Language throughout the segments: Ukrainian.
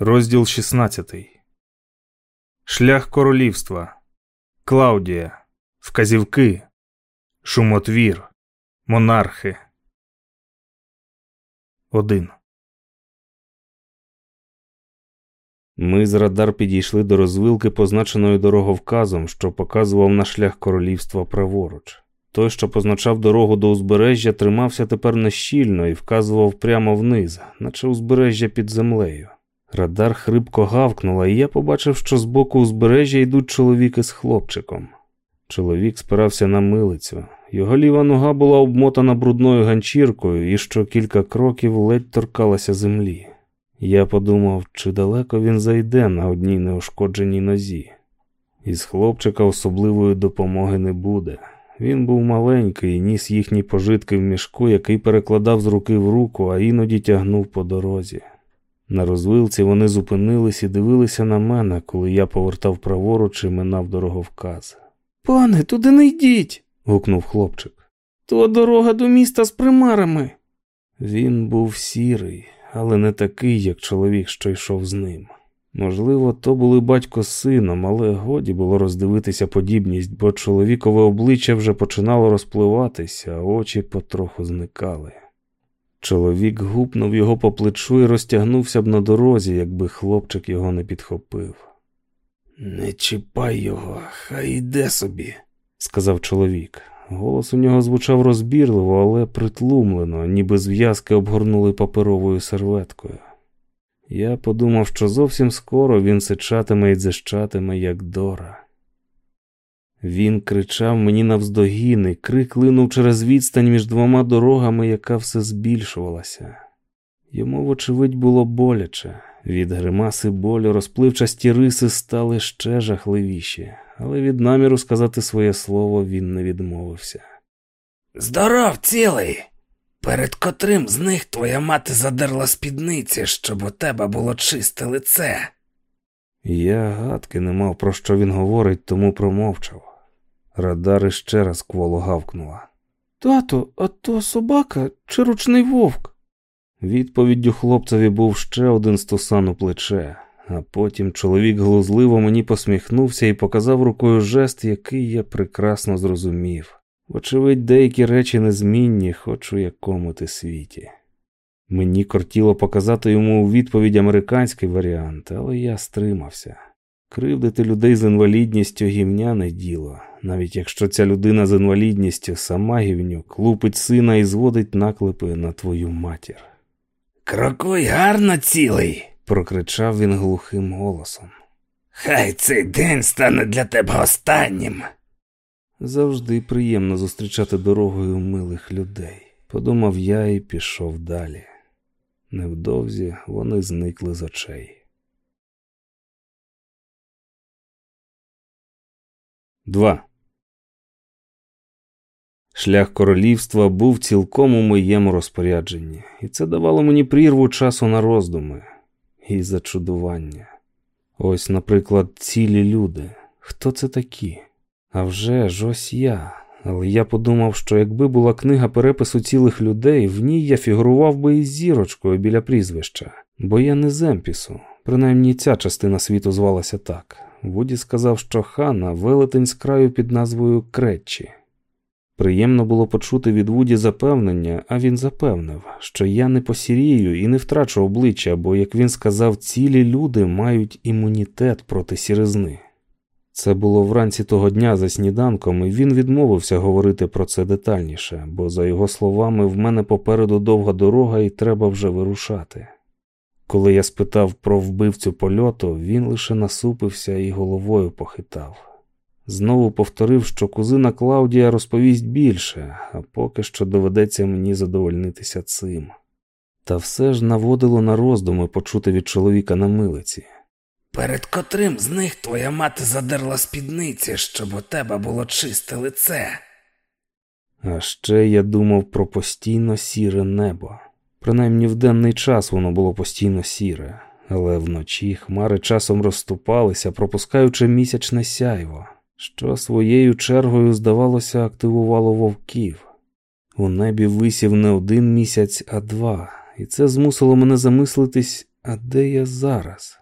Розділ 16. Шлях королівства. Клаудія. Вказівки. Шумотвір. Монархи. 1. Ми з радар підійшли до розвилки, позначеної дороговказом, що показував на шлях королівства праворуч. Той, що позначав дорогу до узбережжя, тримався тепер нещільно і вказував прямо вниз, наче узбережжя під землею. Радар хрипко гавкнула, і я побачив, що з боку узбережжя йдуть чоловіки з хлопчиком. Чоловік спирався на милицю. Його ліва нога була обмотана брудною ганчіркою і що кілька кроків ледь торкалася землі. Я подумав, чи далеко він зайде на одній неушкодженій нозі. Із хлопчика особливої допомоги не буде. Він був маленький і ніс їхні пожитки в мішку, який перекладав з руки в руку, а іноді тягнув по дорозі. На розвилці вони зупинились і дивилися на мене, коли я повертав праворуч і минав дороговказ. Пане, туди не йдіть. гукнув хлопчик. То дорога до міста з примарами. Він був сірий, але не такий, як чоловік, що йшов з ним. Можливо, то були батько з сином, але годі було роздивитися подібність, бо чоловікове обличчя вже починало розпливатися, а очі потроху зникали. Чоловік гупнув його по плечу і розтягнувся б на дорозі, якби хлопчик його не підхопив. Не чіпай його, хай йде собі, сказав чоловік. Голос у нього звучав розбірливо, але притлумлено, ніби зв'язки обгорнули паперовою серветкою. Я подумав, що зовсім скоро він сичатиме і дзищатиме, як Дора. Він кричав мені навздогін, крик линув через відстань між двома дорогами, яка все збільшувалася. Йому, вочевидь, було боляче. Від гримаси болю розпливчасті риси стали ще жахливіші, але від наміру сказати своє слово він не відмовився. Здоров, цілий, перед котрим з них твоя мати задерла спідниці, щоб у тебе було чисте лице. Я гадки не мав, про що він говорить, тому промовчав. Радар іще раз кволо гавкнула. Тато, а то собака чи ручний вовк? Відповіддю хлопцеві був ще один стусан у плече, а потім чоловік глузливо мені посміхнувся і показав рукою жест, який я прекрасно зрозумів. Вочевидь, деякі речі незмінні, хоч у якому ти світі. Мені кортіло показати йому у відповідь американський варіант, але я стримався. Кривдити людей з інвалідністю гівняне діло, навіть якщо ця людина з інвалідністю сама гівнюк, лупить сина і зводить наклепи на твою матір. Крокуй гарно цілий, прокричав він глухим голосом. Хай цей день стане для тебе останнім. Завжди приємно зустрічати дорогою милих людей, подумав я і пішов далі. Невдовзі вони зникли з очей. Два. Шлях королівства був цілком у моєму розпорядженні, і це давало мені прірву часу на роздуми і зачудування. Ось, наприклад, цілі люди. Хто це такі? А вже ж ось я. Але я подумав, що якби була книга перепису цілих людей, в ній я фігурував би із зірочкою біля прізвища, бо я не земпісу. Принаймні ця частина світу звалася так. Вуді сказав, що хана велетень з краю під назвою Кретчі. Приємно було почути від Вуді запевнення, а він запевнив, що я не посірію і не втрачу обличчя, бо, як він сказав, цілі люди мають імунітет проти сіризни. Це було вранці того дня за сніданком, і він відмовився говорити про це детальніше, бо, за його словами, в мене попереду довга дорога і треба вже вирушати. Коли я спитав про вбивцю польоту, він лише насупився і головою похитав. Знову повторив, що кузина Клаудія розповість більше, а поки що доведеться мені задовольнитися цим. Та все ж наводило на роздуми почути від чоловіка на милиці. Перед котрим з них твоя мати задерла спідниці, щоб у тебе було чисте лице. А ще я думав про постійно сіре небо. Принаймні в денний час воно було постійно сіре, але вночі хмари часом розступалися, пропускаючи місячне сяйво, що своєю чергою, здавалося, активувало вовків. У небі висів не один місяць, а два, і це змусило мене замислитись, А де я зараз?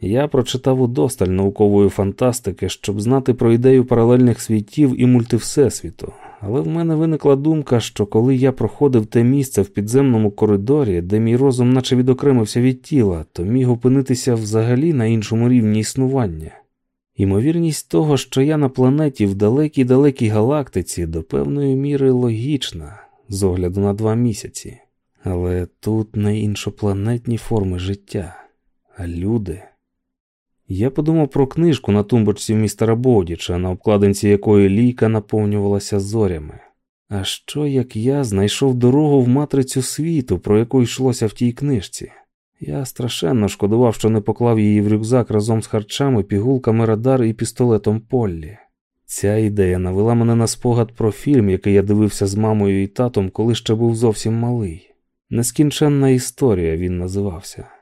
Я прочитав удосталь наукової фантастики, щоб знати про ідею паралельних світів і мультивсесвіту, але в мене виникла думка, що коли я проходив те місце в підземному коридорі, де мій розум наче відокремився від тіла, то міг опинитися взагалі на іншому рівні існування. Імовірність того, що я на планеті в далекій далекій галактиці, до певної міри логічна, з огляду на два місяці, але тут не іншопланетні форми життя, а люди. Я подумав про книжку на тумбочці містера Бодіча, на обкладинці якої лійка наповнювалася зорями. А що як я знайшов дорогу в матрицю світу, про яку йшлося в тій книжці? Я страшенно шкодував, що не поклав її в рюкзак разом з харчами, пігулками радар і пістолетом Поллі. Ця ідея навела мене на спогад про фільм, який я дивився з мамою і татом, коли ще був зовсім малий. Нескінченна історія він називався.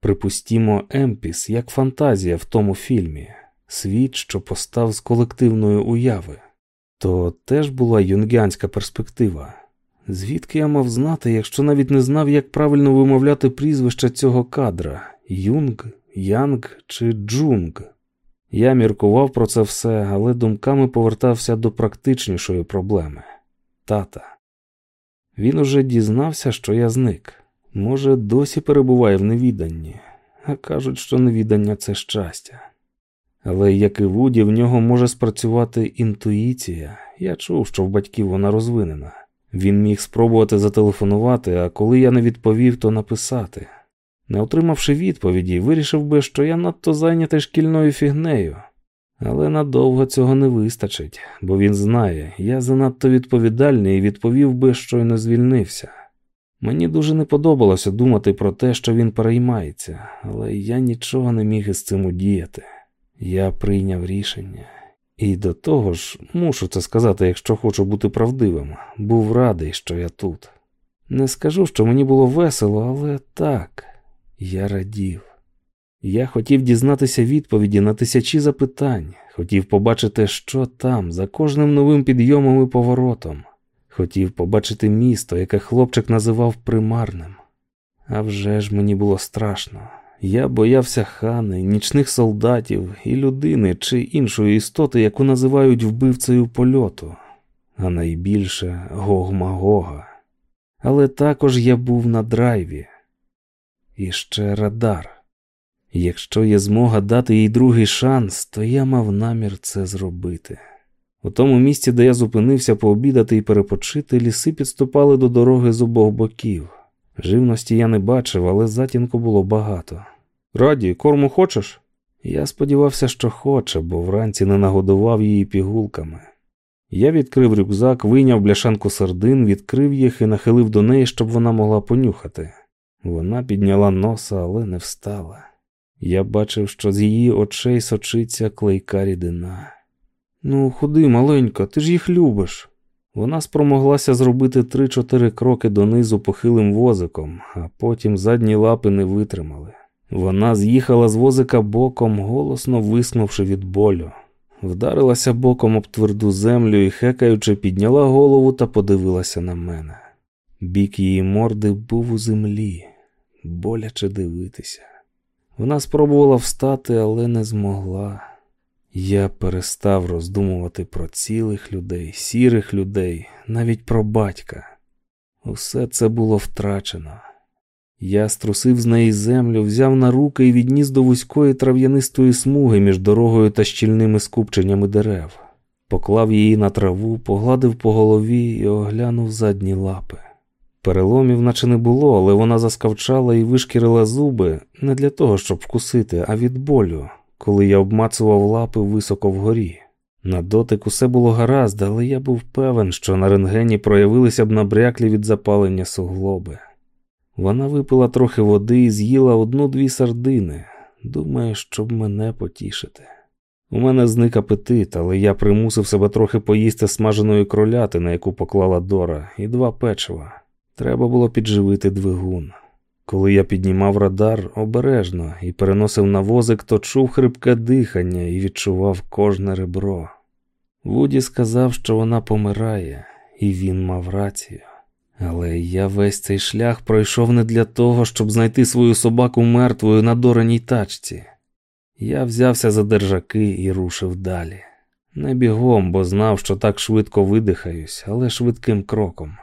Припустімо, Емпіс як фантазія в тому фільмі, світ, що постав з колективної уяви. То теж була юнгіанська перспектива. Звідки я мав знати, якщо навіть не знав, як правильно вимовляти прізвище цього кадра Юнг, Янг чи Джунг? Я міркував про це все, але думками повертався до практичнішої проблеми тата. Він уже дізнався, що я зник. Може, досі перебуває в невіданні, а кажуть, що невідання це щастя. Але як і Вуді, в нього може спрацювати інтуїція. Я чув, що в батьків вона розвинена. Він міг спробувати зателефонувати, а коли я не відповів, то написати. Не отримавши відповіді, вирішив би, що я надто зайнятий шкільною фігнею. Але надовго цього не вистачить, бо він знає, я занадто відповідальний і відповів би, щойно звільнився. Мені дуже не подобалося думати про те, що він переймається, але я нічого не міг із цим удіяти. Я прийняв рішення. І до того ж, мушу це сказати, якщо хочу бути правдивим, був радий, що я тут. Не скажу, що мені було весело, але так, я радів. Я хотів дізнатися відповіді на тисячі запитань, хотів побачити, що там, за кожним новим підйомом і поворотом. Хотів побачити місто, яке хлопчик називав примарним. А вже ж мені було страшно. Я боявся хани, нічних солдатів і людини чи іншої істоти, яку називають вбивцею польоту, а найбільше Гогмагога. Але також я був на драйві. І ще радар. Якщо є змога дати їй другий шанс, то я мав намір це зробити. У тому місці, де я зупинився пообідати і перепочити, ліси підступали до дороги з обох боків. Живності я не бачив, але затінку було багато. Раді, корму хочеш? Я сподівався, що хоче, бо вранці не нагодував її пігулками. Я відкрив рюкзак, вийняв бляшанку сардин, відкрив їх і нахилив до неї, щоб вона могла понюхати. Вона підняла носа, але не встала. Я бачив, що з її очей сочиться клейка рідина. Ну, ходи, маленька, ти ж їх любиш. Вона спромоглася зробити три-чотири кроки донизу похилим возиком, а потім задні лапи не витримали. Вона з'їхала з возика боком, голосно виснувши від болю. Вдарилася боком об тверду землю і, хекаючи, підняла голову та подивилася на мене. Бік її морди був у землі, боляче дивитися. Вона спробувала встати, але не змогла. Я перестав роздумувати про цілих людей, сірих людей, навіть про батька. Усе це було втрачено. Я струсив з неї землю, взяв на руки і відніс до вузької трав'янистої смуги між дорогою та щільними скупченнями дерев, поклав її на траву, погладив по голові і оглянув задні лапи. Переломів, наче не було, але вона заскавчала і вишкірила зуби не для того, щоб вкусити, а від болю, коли я обмацував лапи високо вгорі. На дотик усе було гаразд, але я був певен, що на рентгені проявилися б набряклі від запалення суглоби. Вона випила трохи води і з'їла одну-дві сардини, думає, щоб мене потішити. У мене зник апетит, але я примусив себе трохи поїсти смаженої кроляти, на яку поклала Дора, і два печива. Треба було підживити двигун. Коли я піднімав радар обережно і переносив на возик, то чув хрипке дихання і відчував кожне ребро. Вуді сказав, що вона помирає, і він мав рацію. Але я весь цей шлях пройшов не для того, щоб знайти свою собаку мертвою на дораній тачці. Я взявся за держаки і рушив далі. Не бігом, бо знав, що так швидко видихаюсь, але швидким кроком.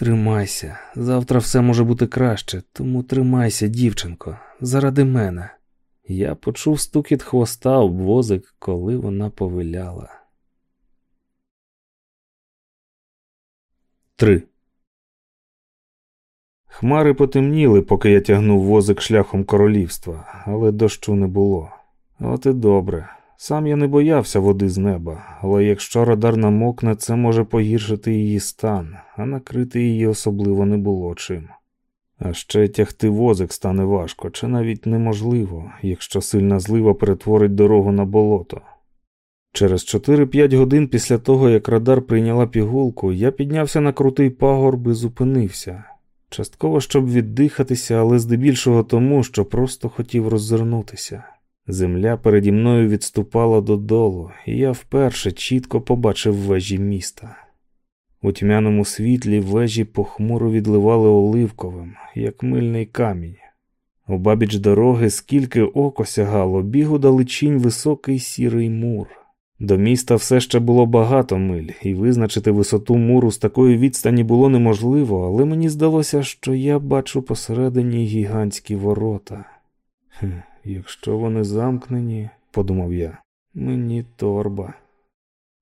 Тримайся, завтра все може бути краще, тому тримайся, дівчинко, заради мене. Я почув стукіт хвоста об возик, коли вона повиляла. Три. Хмари потемніли, поки я тягнув возик шляхом королівства, але дощу не було. От і добре. Сам я не боявся води з неба, але якщо радар намокне, це може погіршити її стан, а накрити її особливо не було чим. А ще тягти возик стане важко, чи навіть неможливо, якщо сильна злива перетворить дорогу на болото. Через 4-5 годин після того, як радар прийняла пігулку, я піднявся на крутий пагорб і зупинився. Частково щоб віддихатися, але здебільшого тому, що просто хотів роззирнутися. Земля переді мною відступала додолу, і я вперше чітко побачив вежі міста. У тьмяному світлі вежі похмуро відливали оливковим, як мильний камінь. У бабіч дороги, скільки око сягало, біг у далечінь високий сірий мур. До міста все ще було багато миль, і визначити висоту муру з такої відстані було неможливо, але мені здалося, що я бачу посередині гігантські ворота. Хм, Якщо вони замкнені, подумав я, мені торба.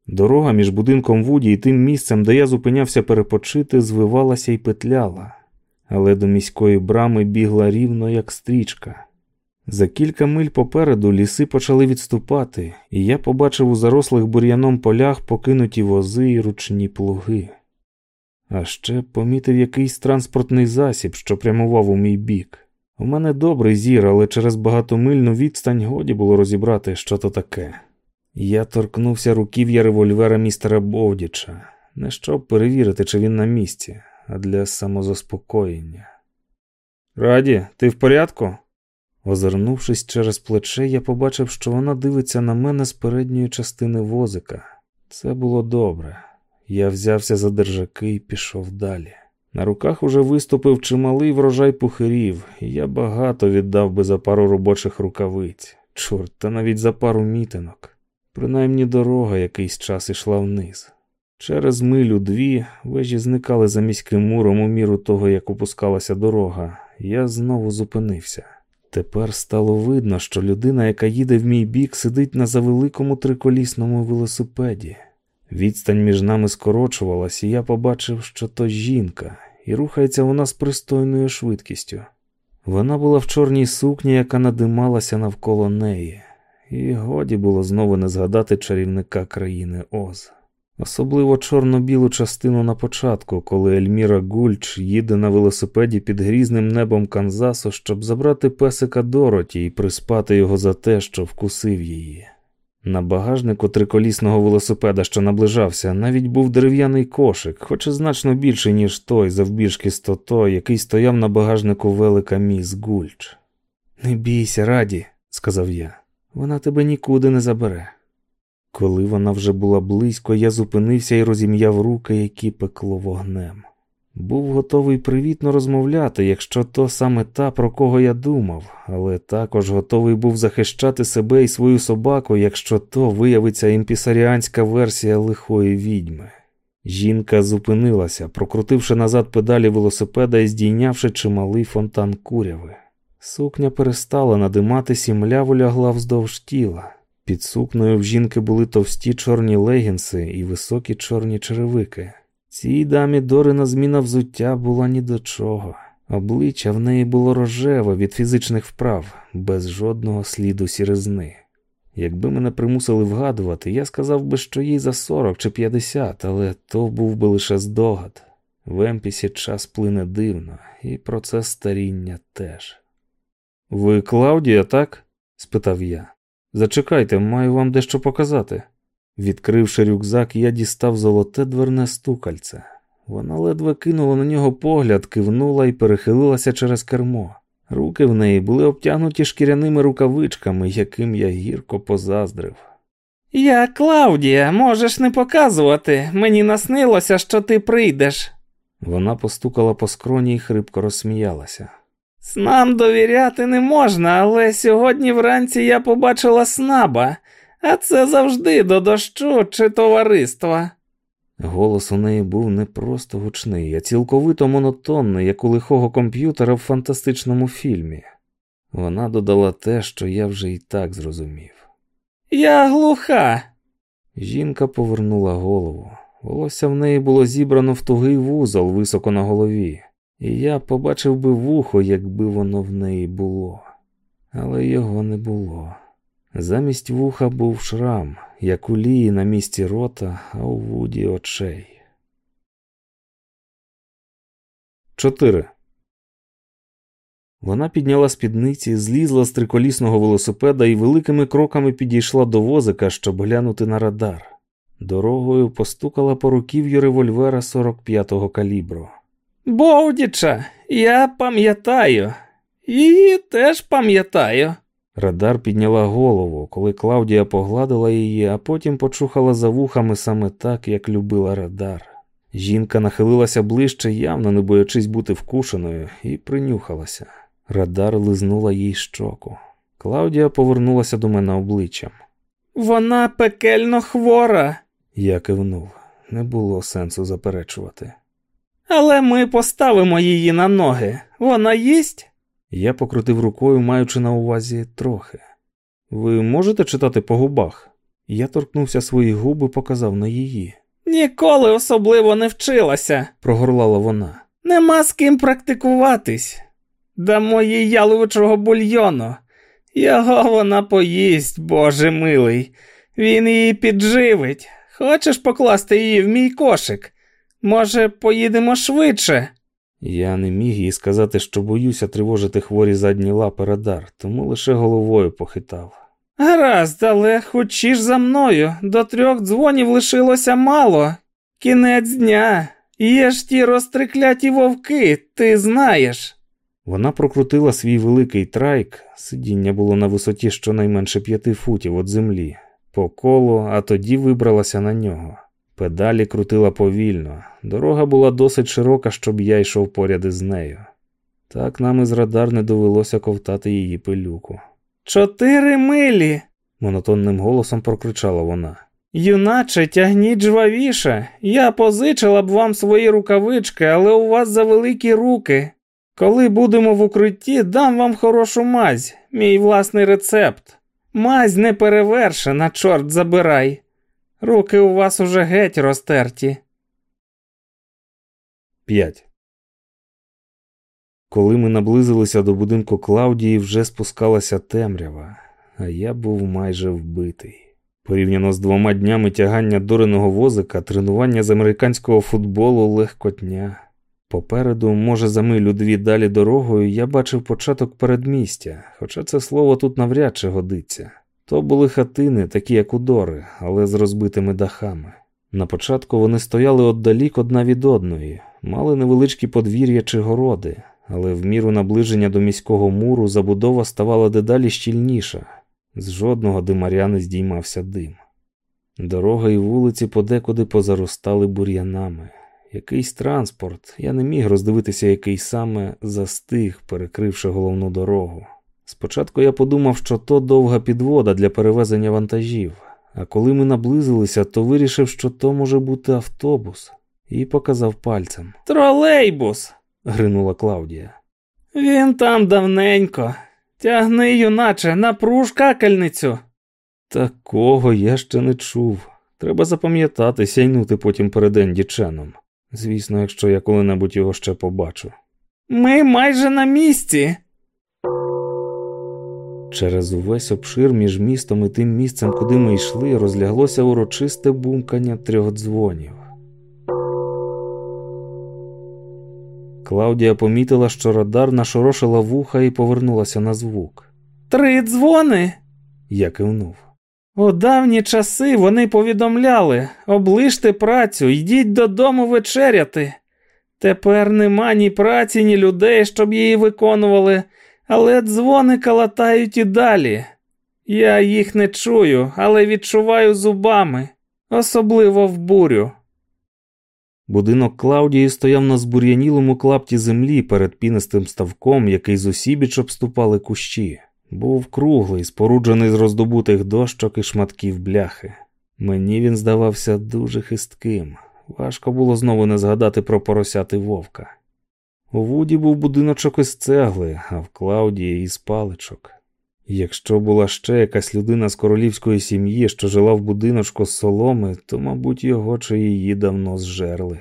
Дорога між будинком Вуді і тим місцем, де я зупинявся перепочити, звивалася і петляла, але до міської брами бігла рівно, як стрічка. За кілька миль попереду ліси почали відступати, і я побачив у зарослих бур'яном полях покинуті вози і ручні плуги. А ще помітив якийсь транспортний засіб, що прямував у мій бік. У мене добрий зір, але через багатомильну відстань годі було розібрати, що то таке. Я торкнувся руків'я револьвера містера Бовдіча, не щоб перевірити, чи він на місці, а для самозаспокоєння. Раді, ти в порядку? Озирнувшись через плече, я побачив, що вона дивиться на мене з передньої частини возика. Це було добре. Я взявся за держаки і пішов далі. На руках уже виступив чималий врожай пухирів, і я багато віддав би за пару робочих рукавиць. Чорт, та навіть за пару мітинок. Принаймні дорога якийсь час ішла вниз. Через милю дві вежі зникали за міським муром у міру того, як опускалася дорога. Я знову зупинився. Тепер стало видно, що людина, яка їде в мій бік, сидить на завеликому триколісному велосипеді. Відстань між нами скорочувалась, і я побачив, що то жінка, і рухається вона з пристойною швидкістю. Вона була в чорній сукні, яка надималася навколо неї, і годі було знову не згадати чарівника країни Оз. Особливо чорно-білу частину на початку, коли Ельміра Гульч їде на велосипеді під грізним небом Канзасу, щоб забрати песика Дороті і приспати його за те, що вкусив її. На багажнику триколісного велосипеда, що наближався, навіть був дерев'яний кошик, хоч і значно більший, ніж той, завбільшки стото, який стояв на багажнику велика міс Гульч. Не бійся, раді, сказав я, вона тебе нікуди не забере. Коли вона вже була близько, я зупинився і розім'яв руки, які пекло вогнем. Був готовий привітно розмовляти, якщо то саме та, про кого я думав, але також готовий був захищати себе і свою собаку, якщо то виявиться імпісаріанська версія лихої відьми. Жінка зупинилася, прокрутивши назад педалі велосипеда і здійнявши чималий фонтан куряви. Сукня перестала надиматись і мляво лягла вздовж тіла. Під сукною в жінки були товсті чорні легінси і високі чорні черевики. Цій дамі Дорина зміна взуття була ні до чого. Обличчя в неї було рожеве від фізичних вправ, без жодного сліду сіризни. Якби мене примусили вгадувати, я сказав би, що їй за 40 чи 50, але то був би лише здогад. В Емпісі час плине дивно, і процес старіння теж. Ви Клаудія, так? спитав я. Зачекайте, маю вам дещо показати. Відкривши рюкзак, я дістав золоте дверне стукальце. Вона ледве кинула на нього погляд, кивнула і перехилилася через кермо. Руки в неї були обтягнуті шкіряними рукавичками, яким я гірко позаздрив. Я Клаудія, можеш не показувати. Мені наснилося, що ти прийдеш. Вона постукала по скроні і хрипко розсміялася. Снам довіряти не можна, але сьогодні вранці я побачила снаба, а це завжди до дощу чи товариства. Голос у неї був не просто гучний, а цілковито монотонний, як у лихого комп'ютера в фантастичному фільмі. Вона додала те, що я вже і так зрозумів. Я глуха. Жінка повернула голову. Волосся в неї було зібрано в тугий вузол високо на голові, і я побачив би вухо, якби воно в неї було. Але його не було. Замість вуха був шрам, як у лії на місці рота, а у вуді очей. 4. Вона підняла спідниці, злізла з триколісного велосипеда і великими кроками підійшла до возика, щоб глянути на радар. Дорогою постукала по руків'ю револьвера 45-го калібру. Бовдіча, я пам'ятаю, її теж пам'ятаю. Радар підняла голову, коли Клаудія погладила її, а потім почухала за вухами саме так, як любила радар. Жінка нахилилася ближче, явно не боячись бути вкушеною, і принюхалася. Радар лизнула їй щоку. Клаудія повернулася до мене обличчям. Вона пекельно хвора, Я кивнув. Не було сенсу заперечувати. але ми поставимо її на ноги. Вона їсть? Я покрутив рукою, маючи на увазі трохи. Ви можете читати по губах? Я торкнувся своїх губ і показав на її. Ніколи особливо не вчилася. Прогорлала вона. Нема з ким практикуватись. Дамо їй яловичого бульйону. Його вона поїсть, Боже милий. Він її підживить. Хочеш покласти її в мій кошик? Може, поїдемо швидше? Я не міг їй сказати, що боюся тривожити хворі задні лапи радар, тому лише головою похитав. Гаразд, але хочеш за мною. До трьох дзвонів лишилося мало. Кінець дня. Є ж ті розтрикляті вовки, ти знаєш. Вона прокрутила свій великий трайк, сидіння було на висоті щонайменше п'яти футів від землі, по колу, а тоді вибралася на нього. Педалі крутила повільно. Дорога була досить широка, щоб я йшов поряд із нею. Так нам із радар не довелося ковтати її пилюку. Чотири милі. Монотонним голосом прокричала вона. Юначе, тягніть жвавіше. Я позичила б вам свої рукавички, але у вас завеликі руки. Коли будемо в укритті, дам вам хорошу мазь, мій власний рецепт. Мазь не перевершена, чорт забирай. Руки у вас уже геть розтерті. 5. Коли ми наблизилися до будинку Клаудії, вже спускалася темрява, а я був майже вбитий. Порівняно з двома днями тягання дореного возика, тренування з американського футболу легкотня. Попереду, може, за милю дві далі дорогою, я бачив початок передмістя, хоча це слово тут навряд чи годиться. То були хатини, такі як у Дори, але з розбитими дахами. На початку вони стояли отдалік одна від одної, мали невеличкі подвір'я чи городи, але в міру наближення до міського муру забудова ставала дедалі щільніша. З жодного димаря не здіймався дим. Дорога і вулиці подекуди позаростали бур'янами. Якийсь транспорт, я не міг роздивитися, який саме застиг, перекривши головну дорогу. Спочатку я подумав, що то довга підвода для перевезення вантажів, а коли ми наблизилися, то вирішив, що то може бути автобус, і показав пальцем. Тролейбус. Гринула Клаудія. Він там давненько. Тягни, юначе, напруж какельницю. Такого я ще не чув. Треба запам'ятати, сяйнути потім перед Енді Ченом. Звісно, якщо я коли-небудь його ще побачу. Ми майже на місці. Через увесь обшир між містом і тим місцем, куди ми йшли, розляглося урочисте бумкання трьох дзвонів. Клаудія помітила, що радар нашорошила вуха і повернулася на звук. Три дзвони. Я кивнув. У давні часи вони повідомляли оближте працю, йдіть додому вечеряти. Тепер нема ні праці, ні людей, щоб її виконували, але дзвони калатають і далі. Я їх не чую, але відчуваю зубами, особливо в бурю. Будинок Клаудії стояв на збур'янілому клапті землі перед пінистим ставком, який з усібіч обступали кущі. Був круглий, споруджений з роздобутих дощок і шматків бляхи. Мені він здавався дуже хистким. Важко було знову не згадати про поросяти вовка. У Вуді був будиночок із цегли, а в Клаудії із паличок. Якщо була ще якась людина з королівської сім'ї, що жила в будиночку з соломи, то, мабуть, його чи її давно зжерли.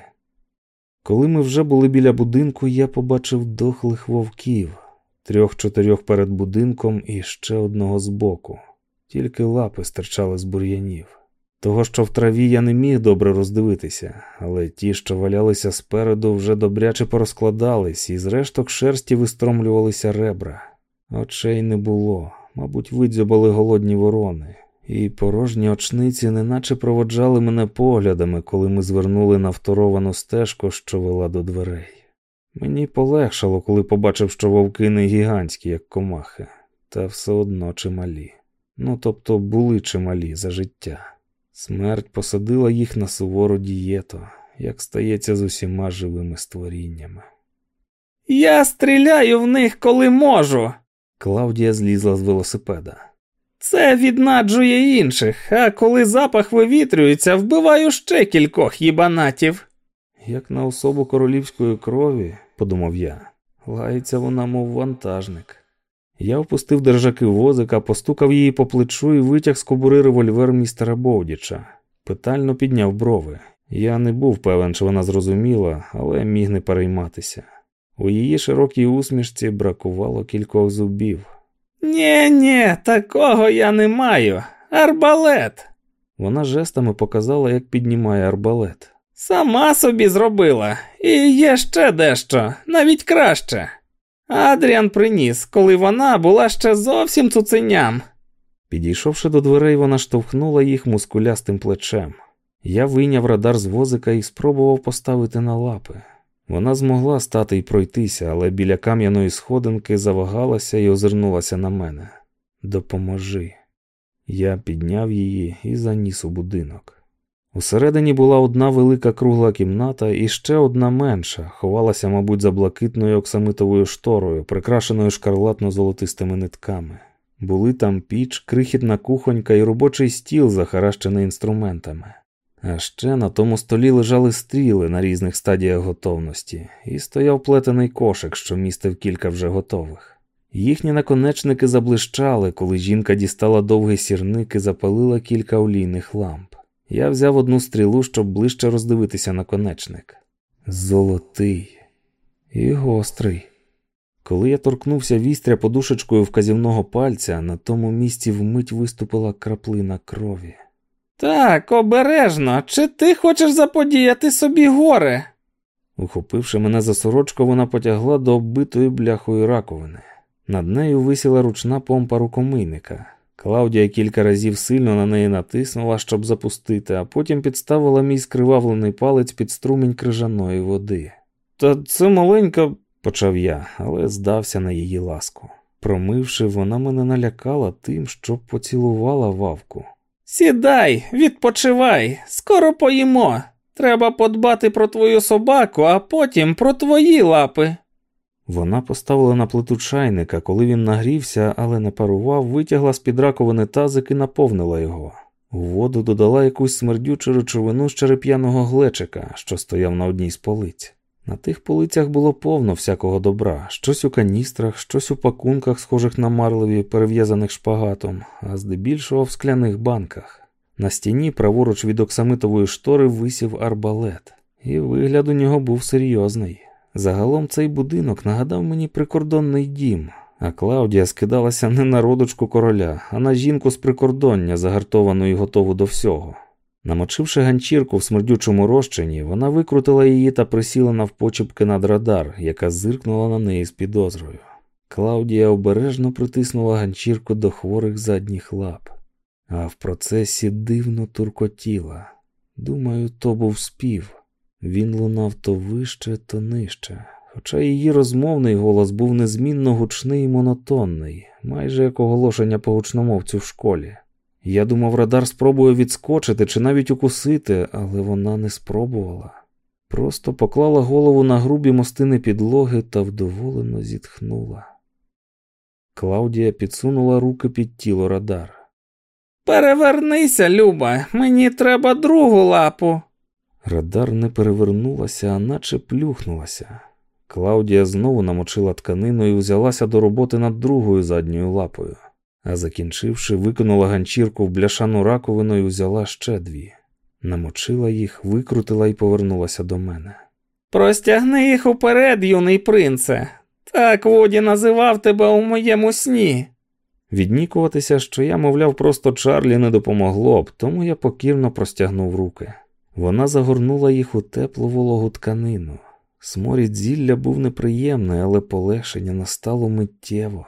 Коли ми вже були біля будинку, я побачив дохлих вовків, трьох-чотирьох перед будинком і ще одного збоку, тільки лапи стирчали з бур'янів. Того, що в траві я не міг добре роздивитися, але ті, що валялися спереду, вже добряче порозкладались, і з решток шерсті вистромлювалися ребра. Очей не було, мабуть, видзьобали голодні ворони, і порожні очниці неначе проводжали мене поглядами, коли ми звернули на второвану стежку, що вела до дверей. Мені полегшало, коли побачив, що вовки не гігантські, як комахи, та все одно чималі. Ну тобто були чималі за життя. Смерть посадила їх на сувору дієту, як стається з усіма живими створіннями. Я стріляю в них, коли можу. Клаудія злізла з велосипеда. Це віднаджує інших, а коли запах вивітрюється, вбиваю ще кількох їбанатів. Як на особу королівської крові, подумав я, лається вона, мов вантажник. Я впустив держаки возика, постукав її по плечу і витяг з кобури револьвер містера Бовдіча. Питально підняв брови. Я не був певен, чи вона зрозуміла, але міг не перейматися. У її широкій усмішці бракувало кількох зубів. Нє, нє, такого я не маю. Арбалет. Вона жестами показала, як піднімає арбалет. Сама собі зробила, і є ще дещо, навіть краще. Адріан приніс, коли вона була ще зовсім цуценям. Підійшовши до дверей, вона штовхнула їх мускулястим плечем. Я вийняв радар з возика і спробував поставити на лапи. Вона змогла стати і пройтися, але біля кам'яної сходинки завагалася і озирнулася на мене. Допоможи. Я підняв її і заніс у будинок. Усередині була одна велика кругла кімната і ще одна менша, ховалася, мабуть, за блакитною оксамитовою шторою, прикрашеною шкарлатно-золотистими нитками. Були там піч, крихітна кухонька і робочий стіл, захаращений інструментами. А ще на тому столі лежали стріли на різних стадіях готовності, і стояв плетений кошик, що містив кілька вже готових. Їхні наконечники заблищали, коли жінка дістала довгий сірник і запалила кілька олійних ламп. Я взяв одну стрілу, щоб ближче роздивитися наконечник. Золотий і гострий. Коли я торкнувся вістря подушечкою вказівного пальця, на тому місці вмить виступила краплина крові. Так, обережно, чи ти хочеш заподіяти собі горе? Ухопивши мене за сорочку, вона потягла до оббитої бляхою раковини. Над нею висіла ручна помпа рукомийника. Клаудія кілька разів сильно на неї натиснула, щоб запустити, а потім підставила мій скривавлений палець під струмінь крижаної води. Та це маленька, почав я, але здався на її ласку. Промивши, вона мене налякала тим, що поцілувала вавку. Сідай, відпочивай, скоро поїмо. Треба подбати про твою собаку, а потім про твої лапи. Вона поставила на плиту чайника, коли він нагрівся, але не парував, витягла з під раковини тазик і наповнила його. У воду додала якусь смердючу речовину з череп'яного глечика, що стояв на одній з полиць. На тих полицях було повно всякого добра, щось у каністрах, щось у пакунках, схожих на марливі, перев'язаних шпагатом, а здебільшого в скляних банках. На стіні, праворуч від оксамитової штори, висів арбалет, і вигляд у нього був серйозний. Загалом цей будинок нагадав мені прикордонний дім, а Клаудія скидалася не на родочку короля, а на жінку з прикордоння, загартовану і готову до всього. Намочивши ганчірку в смердючому розчині, вона викрутила її та присіла навпочепки над радар, яка зиркнула на неї з підозрою. Клаудія обережно притиснула ганчірку до хворих задніх лап, а в процесі дивно туркотіла. Думаю, то був спів. Він лунав то вище, то нижче, хоча її розмовний голос був незмінно гучний і монотонний, майже як оголошення по гучномовцю в школі. Я думав, радар спробує відскочити чи навіть укусити, але вона не спробувала. Просто поклала голову на грубі мостини підлоги та вдоволено зітхнула. Клаудія підсунула руки під тіло радар. Перевернися, Люба, мені треба другу лапу. Радар не перевернулася, а наче плюхнулася. Клаудія знову намочила тканину і взялася до роботи над другою задньою лапою, а закінчивши, викинула ганчірку в бляшану раковину і взяла ще дві. Намочила їх, викрутила і повернулася до мене. Простягни їх уперед, юний принце. Так Воді називав тебе у моєму сні. Віднікуватися, що я, мовляв, просто Чарлі не допомогло б, тому я покірно простягнув руки. Вона загорнула їх у теплу вологу тканину. Сморід зілля був неприємний, але полегшення настало миттєво.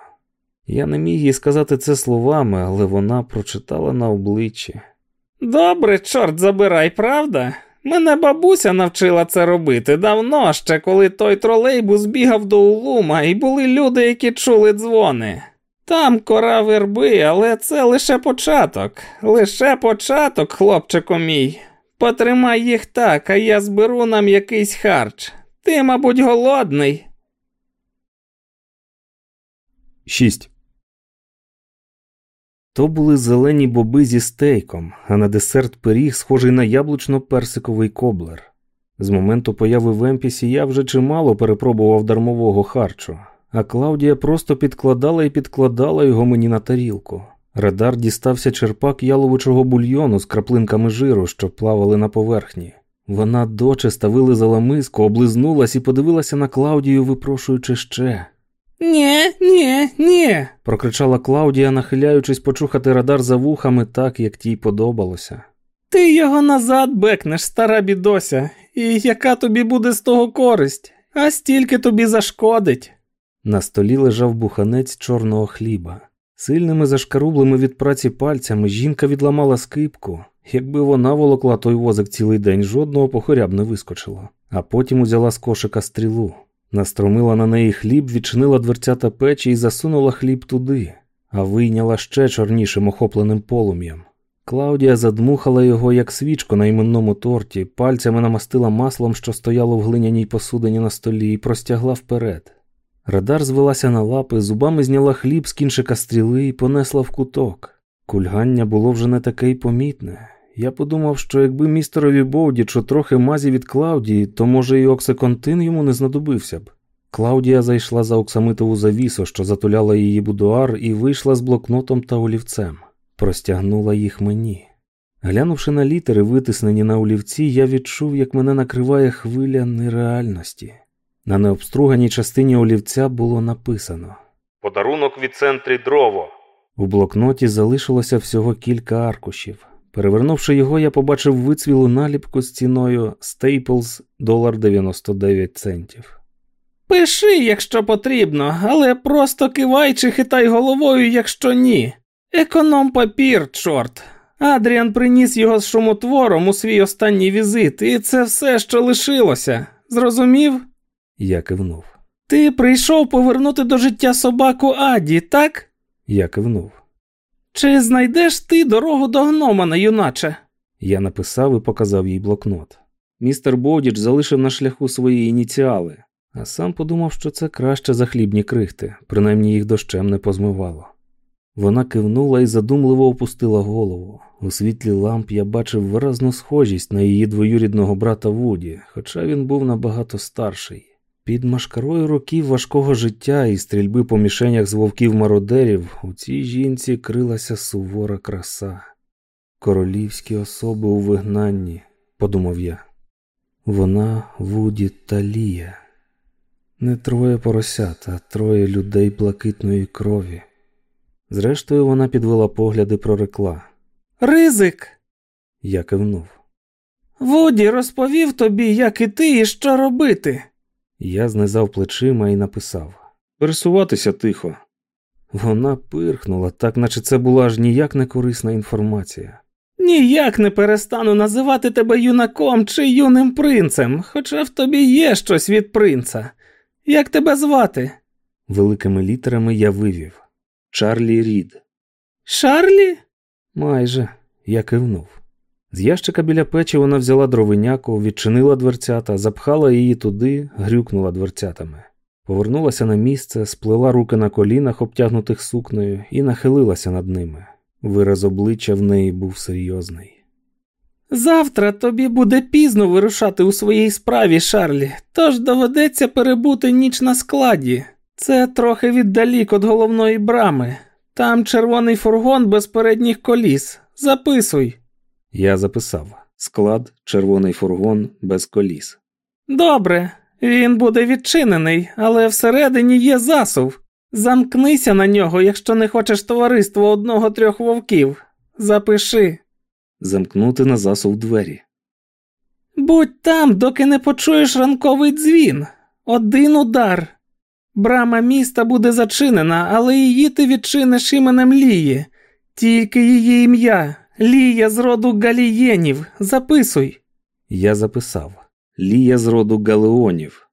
Я не міг їй сказати це словами, але вона прочитала на обличчі. Добре, чорт забирай, правда? Мене бабуся навчила це робити давно ще, коли той тролейбус бігав до улума, і були люди, які чули дзвони. Там кора верби, але це лише початок, лише початок, хлопчику мій. Потримай їх так, а я зберу нам якийсь харч. Ти, мабуть, голодний. 6. То були зелені боби зі стейком, а на десерт пиріг, схожий на яблучно-персиковий коблер. З моменту появи в Емпісі я вже чимало перепробував дармового харчу, а Клаудія просто підкладала і підкладала його мені на тарілку. Радар дістався черпак яловичого бульйону з краплинками жиру, що плавали на поверхні. Вона дочиста вилизала миску, облизнулась і подивилася на Клаудію, випрошуючи ще. Нє, ні, ні. прокричала Клаудія, нахиляючись почухати радар за вухами так, як тій подобалося. Ти його назад бекнеш, стара бідося, і яка тобі буде з того користь, а стільки тобі зашкодить. На столі лежав буханець чорного хліба. Сильними зашкарублими від праці пальцями жінка відламала скипку. Якби вона волокла той возик цілий день, жодного похоря б не вискочило, а потім узяла з кошика стрілу. Настромила на неї хліб, відчинила дверцята печі і засунула хліб туди, а вийняла ще чорнішим охопленим полум'ям. Клаудія задмухала його, як свічку на іменному торті, пальцями намастила маслом, що стояло в глиняній посудині на столі, і простягла вперед. Радар звелася на лапи, зубами зняла хліб з кінчика стріли і понесла в куток. Кульгання було вже не таке й помітне. Я подумав, що якби містерові Бовдічу трохи мазі від Клаудії, то може і Оксиконтин йому не знадобився б. Клаудія зайшла за оксамитову завісу, що затуляла її будуар, і вийшла з блокнотом та олівцем, простягнула їх мені. Глянувши на літери, витиснені на олівці, я відчув, як мене накриває хвиля нереальності. На необструганій частині олівця було написано Подарунок від центрі дрово. У блокноті залишилося всього кілька аркушів. Перевернувши його, я побачив вицвілу наліпку з ціною Staples долар 99 центів. Пиши, якщо потрібно, але просто кивай чи хитай головою, якщо ні. Економ папір, чорт. Адріан приніс його з шумотвором у свій останній візит, і це все, що лишилося. Зрозумів? Я кивнув. Ти прийшов повернути до життя собаку Аді, так? Я кивнув. Чи знайдеш ти дорогу до гномана, юначе? Я написав і показав їй блокнот. Містер Бодіч залишив на шляху свої ініціали, а сам подумав, що це краще за хлібні крихти, принаймні їх дощем не позмивало. Вона кивнула і задумливо опустила голову. У світлі ламп я бачив виразну схожість на її двоюрідного брата Вуді, хоча він був набагато старший. Під машкарою років важкого життя і стрільби по мішенях з вовків мародерів у цій жінці крилася сувора краса. Королівські особи у вигнанні, подумав я. Вона Вуді та Лія. Не троє поросят, а троє людей блакитної крові. Зрештою, вона підвела погляди прорекла. Ризик. Я кивнув. Вуді розповів тобі, як іти і що робити. Я знизав плечима і написав Пересуватися тихо. Вона пирхнула, так наче це була аж ніяк не корисна інформація. Ніяк не перестану називати тебе юнаком чи юним принцем, хоча в тобі є щось від принца. Як тебе звати? Великими літерами я вивів Чарлі Рід. Шарлі? Майже я кивнув. З ящика біля печі вона взяла дровиняку, відчинила дверцята, запхала її туди, грюкнула дверцятами. Повернулася на місце, сплела руки на колінах, обтягнутих сукнею, і нахилилася над ними. Вираз обличчя в неї був серйозний. Завтра тобі буде пізно вирушати у своїй справі, Шарлі, тож доведеться перебути ніч на складі. Це трохи віддалік від головної брами. Там червоний фургон без передніх коліс. Записуй. Я записав склад, червоний фургон без коліс. Добре, він буде відчинений, але всередині є засув. Замкнися на нього, якщо не хочеш товариство одного трьох вовків. Запиши. Замкнути на засув двері. Будь там, доки не почуєш ранковий дзвін. Один удар. Брама міста буде зачинена, але її ти відчиниш іменем Лії. Тільки її ім'я. Лія з роду Галієнів. Записуй. Я записав Лія з роду Галеонів.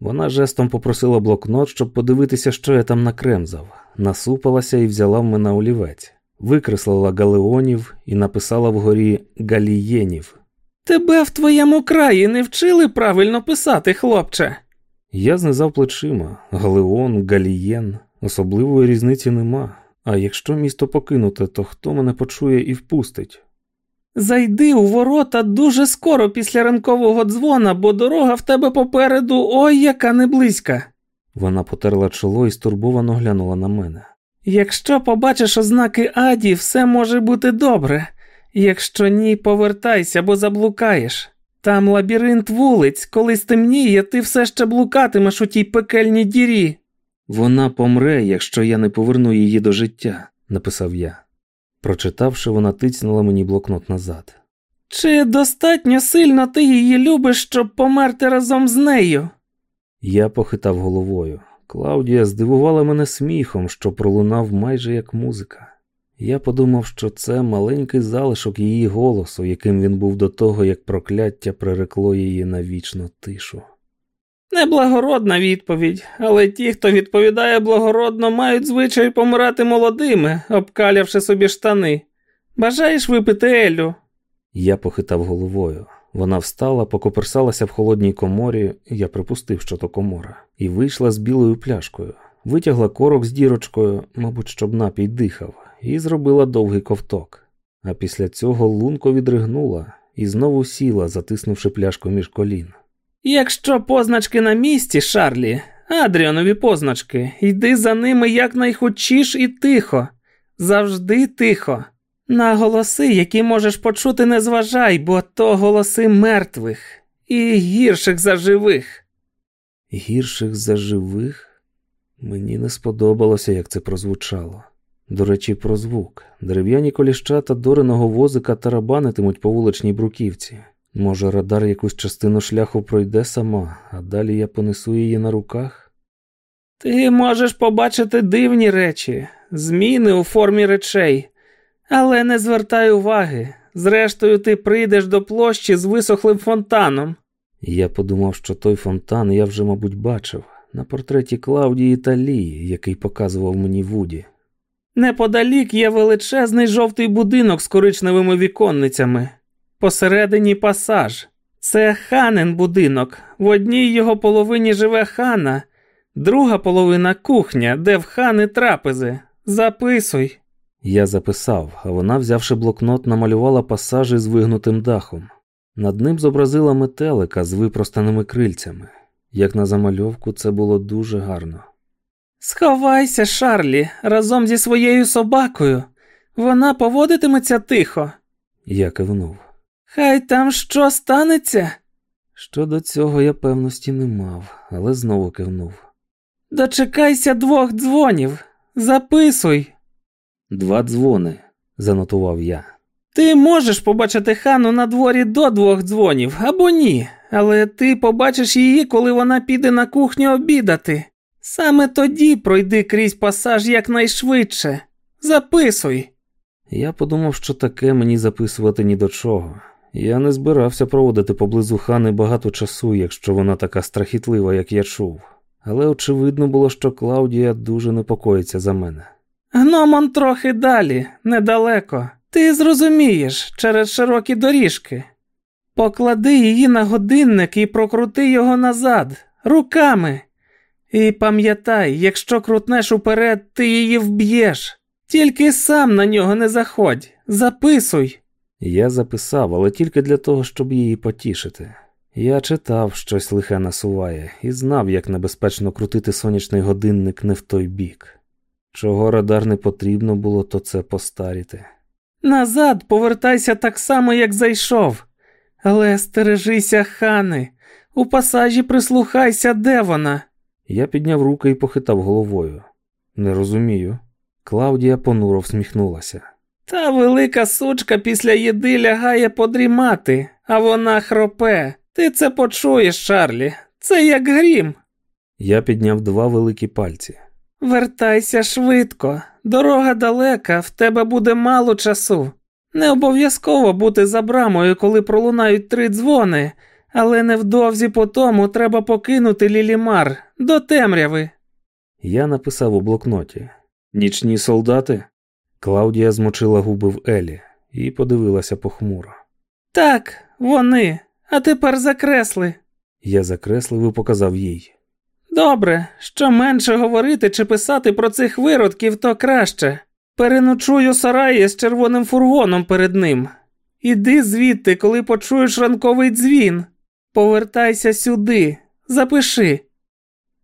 Вона жестом попросила блокнот, щоб подивитися, що я там накремзав. Насупилася і взяла в мене олівець, викреслила Галеонів і написала вгорі Галієнів. Тебе в твоєму краї не вчили правильно писати, хлопче. Я знизав плечима. Галеон, Галієн. Особливої різниці нема. А якщо місто покинуте, то хто мене почує і впустить? Зайди у ворота дуже скоро після ранкового дзвона, бо дорога в тебе попереду ой яка не близька. Вона потерла чоло і стурбовано глянула на мене. Якщо побачиш ознаки аді, все може бути добре. Якщо ні, повертайся, бо заблукаєш. Там лабіринт вулиць, коли стемніє, ти все ще блукатимеш у тій пекельній дірі. Вона помре, якщо я не поверну її до життя, написав я. Прочитавши, вона тицнула мені блокнот назад. Чи достатньо сильно ти її любиш, щоб померти разом з нею? Я похитав головою. Клаудія здивувала мене сміхом, що пролунав майже як музика. Я подумав, що це маленький залишок її голосу, яким він був до того, як прокляття прирекло її на вічну тишу. Неблагородна відповідь, але ті, хто відповідає благородно, мають звичай помирати молодими, обкалявши собі штани. Бажаєш випити Елю? Я похитав головою. Вона встала, покоперсалася в холодній коморі, я припустив, що то комора, і вийшла з білою пляшкою, витягла корок з дірочкою, мабуть, щоб напій дихав, і зробила довгий ковток. А після цього лунко відригнула і знову сіла, затиснувши пляшку між колін. Якщо позначки на місці, Шарлі, Адріонові позначки, йди за ними якнайхучіш і тихо, завжди тихо. На голоси, які можеш почути, не зважай, бо то голоси мертвих і гірших за живих. Гірших за живих? Мені не сподобалося, як це прозвучало. До речі, про звук. Дерев'яні коліщата дореного возика тарабанитимуть по вуличній бруківці. Може, радар якусь частину шляху пройде сама, а далі я понесу її на руках? Ти можеш побачити дивні речі, зміни у формі речей, але не звертай уваги. Зрештою, ти прийдеш до площі з висохлим фонтаном. Я подумав, що той фонтан я вже, мабуть, бачив на портреті Клаудії Талії, який показував мені Вуді. Неподалік є величезний жовтий будинок з коричневими віконницями. Посередині пасаж. Це ханен будинок. В одній його половині живе хана, друга половина кухня, де в хани трапези. Записуй. Я записав, а вона, взявши блокнот, намалювала пасажі з вигнутим дахом. Над ним зобразила метелика з випростаними крильцями. Як на замальовку, це було дуже гарно. Сховайся, Шарлі, разом зі своєю собакою. Вона поводитиметься тихо. Я кивнув. Хай там що станеться. Щодо цього я певності не мав, але знову кивнув. Дочекайся двох дзвонів. Записуй. Два дзвони, занотував я. Ти можеш побачити хану на дворі до двох дзвонів або ні, але ти побачиш її, коли вона піде на кухню обідати. Саме тоді пройди крізь пасаж якнайшвидше. Записуй. Я подумав, що таке мені записувати ні до чого. Я не збирався проводити поблизу хани багато часу, якщо вона така страхітлива, як я чув. Але очевидно було, що Клаудія дуже непокоїться за мене. Гномон трохи далі, недалеко. Ти зрозумієш через широкі доріжки. Поклади її на годинник і прокрути його назад, руками. І пам'ятай, якщо крутнеш уперед, ти її вб'єш. Тільки сам на нього не заходь, записуй. Я записав, але тільки для того, щоб її потішити. Я читав, щось лихе насуває, і знав, як небезпечно крутити сонячний годинник не в той бік. Чого радар не потрібно було, то це постаріти. Назад повертайся так само, як зайшов. Але стережися, хани, у пасажі прислухайся, де вона. Я підняв руки і похитав головою. Не розумію. Клаудія понуро всміхнулася. Та велика сучка після їди лягає подрімати, а вона хропе. Ти це почуєш, Шарлі. Це як грім. Я підняв два великі пальці. Вертайся швидко. Дорога далека, в тебе буде мало часу. Не обов'язково бути за брамою, коли пролунають три дзвони, але невдовзі по тому треба покинути Лілімар до темряви. Я написав у блокноті Нічні солдати. Клаудія змочила губи в Елі і подивилася похмуро. Так, вони, а тепер закресли. Я закреслив і показав їй. Добре, що менше говорити чи писати про цих виродків, то краще. Переночую сараї з червоним фургоном перед ним. Іди звідти, коли почуєш ранковий дзвін. Повертайся сюди, запиши.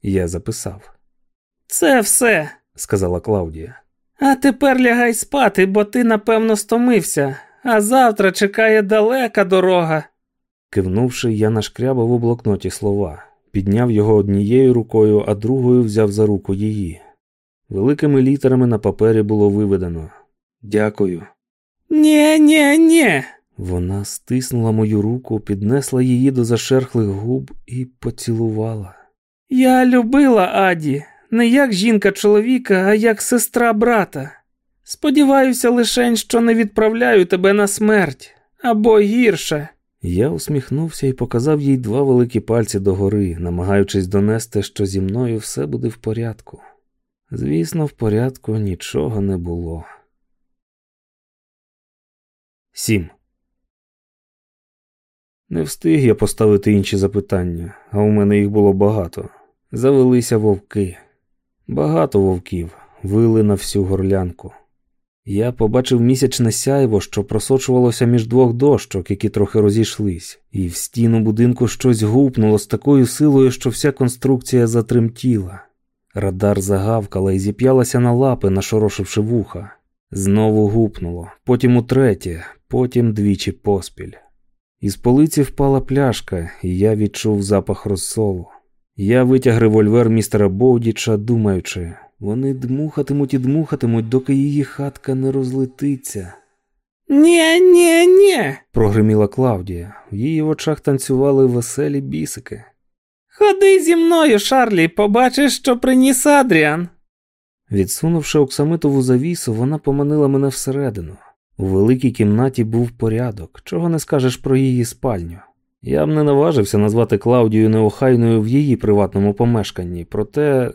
Я записав, Це все, сказала Клаудія. А тепер лягай спати, бо ти напевно стомився, а завтра чекає далека дорога. Кивнувши, я нашкрябав у блокноті слова, підняв його однією рукою, а другою взяв за руку її. Великими літерами на папері було виведено Дякую. Нє, нє, нє. Вона стиснула мою руку, піднесла її до зашерхлих губ і поцілувала. Я любила Аді, не як жінка чоловіка, а як сестра брата. Сподіваюся лишень, що не відправляю тебе на смерть або гірше. Я усміхнувся і показав їй два великі пальці догори, намагаючись донести, що зі мною все буде в порядку. Звісно, в порядку нічого не було. 7. Не встиг я поставити інші запитання, а у мене їх було багато. Завелися вовки. Багато вовків вили на всю горлянку. Я побачив місячне сяйво, що просочувалося між двох дощок, які трохи розійшлись, і в стіну будинку щось гупнуло з такою силою, що вся конструкція затремтіла. Радар загавкала і зіп'ялася на лапи, нашорошивши вуха. Знову гупнуло, потім утретє, потім двічі поспіль. Із полиці впала пляшка, і я відчув запах розсолу. Я витяг револьвер містера Боудіча, думаючи, вони дмухатимуть і дмухатимуть, доки її хатка не розлетиться. Нє, нє, нє. Прогриміла Клавдія. В її очах танцювали веселі бісики. Ходи зі мною, Шарлі, побачиш, що приніс Адріан. Відсунувши оксамитову завісу, вона поманила мене всередину. У великій кімнаті був порядок, чого не скажеш про її спальню. Я б не наважився назвати Клаудію неохайною в її приватному помешканні, проте,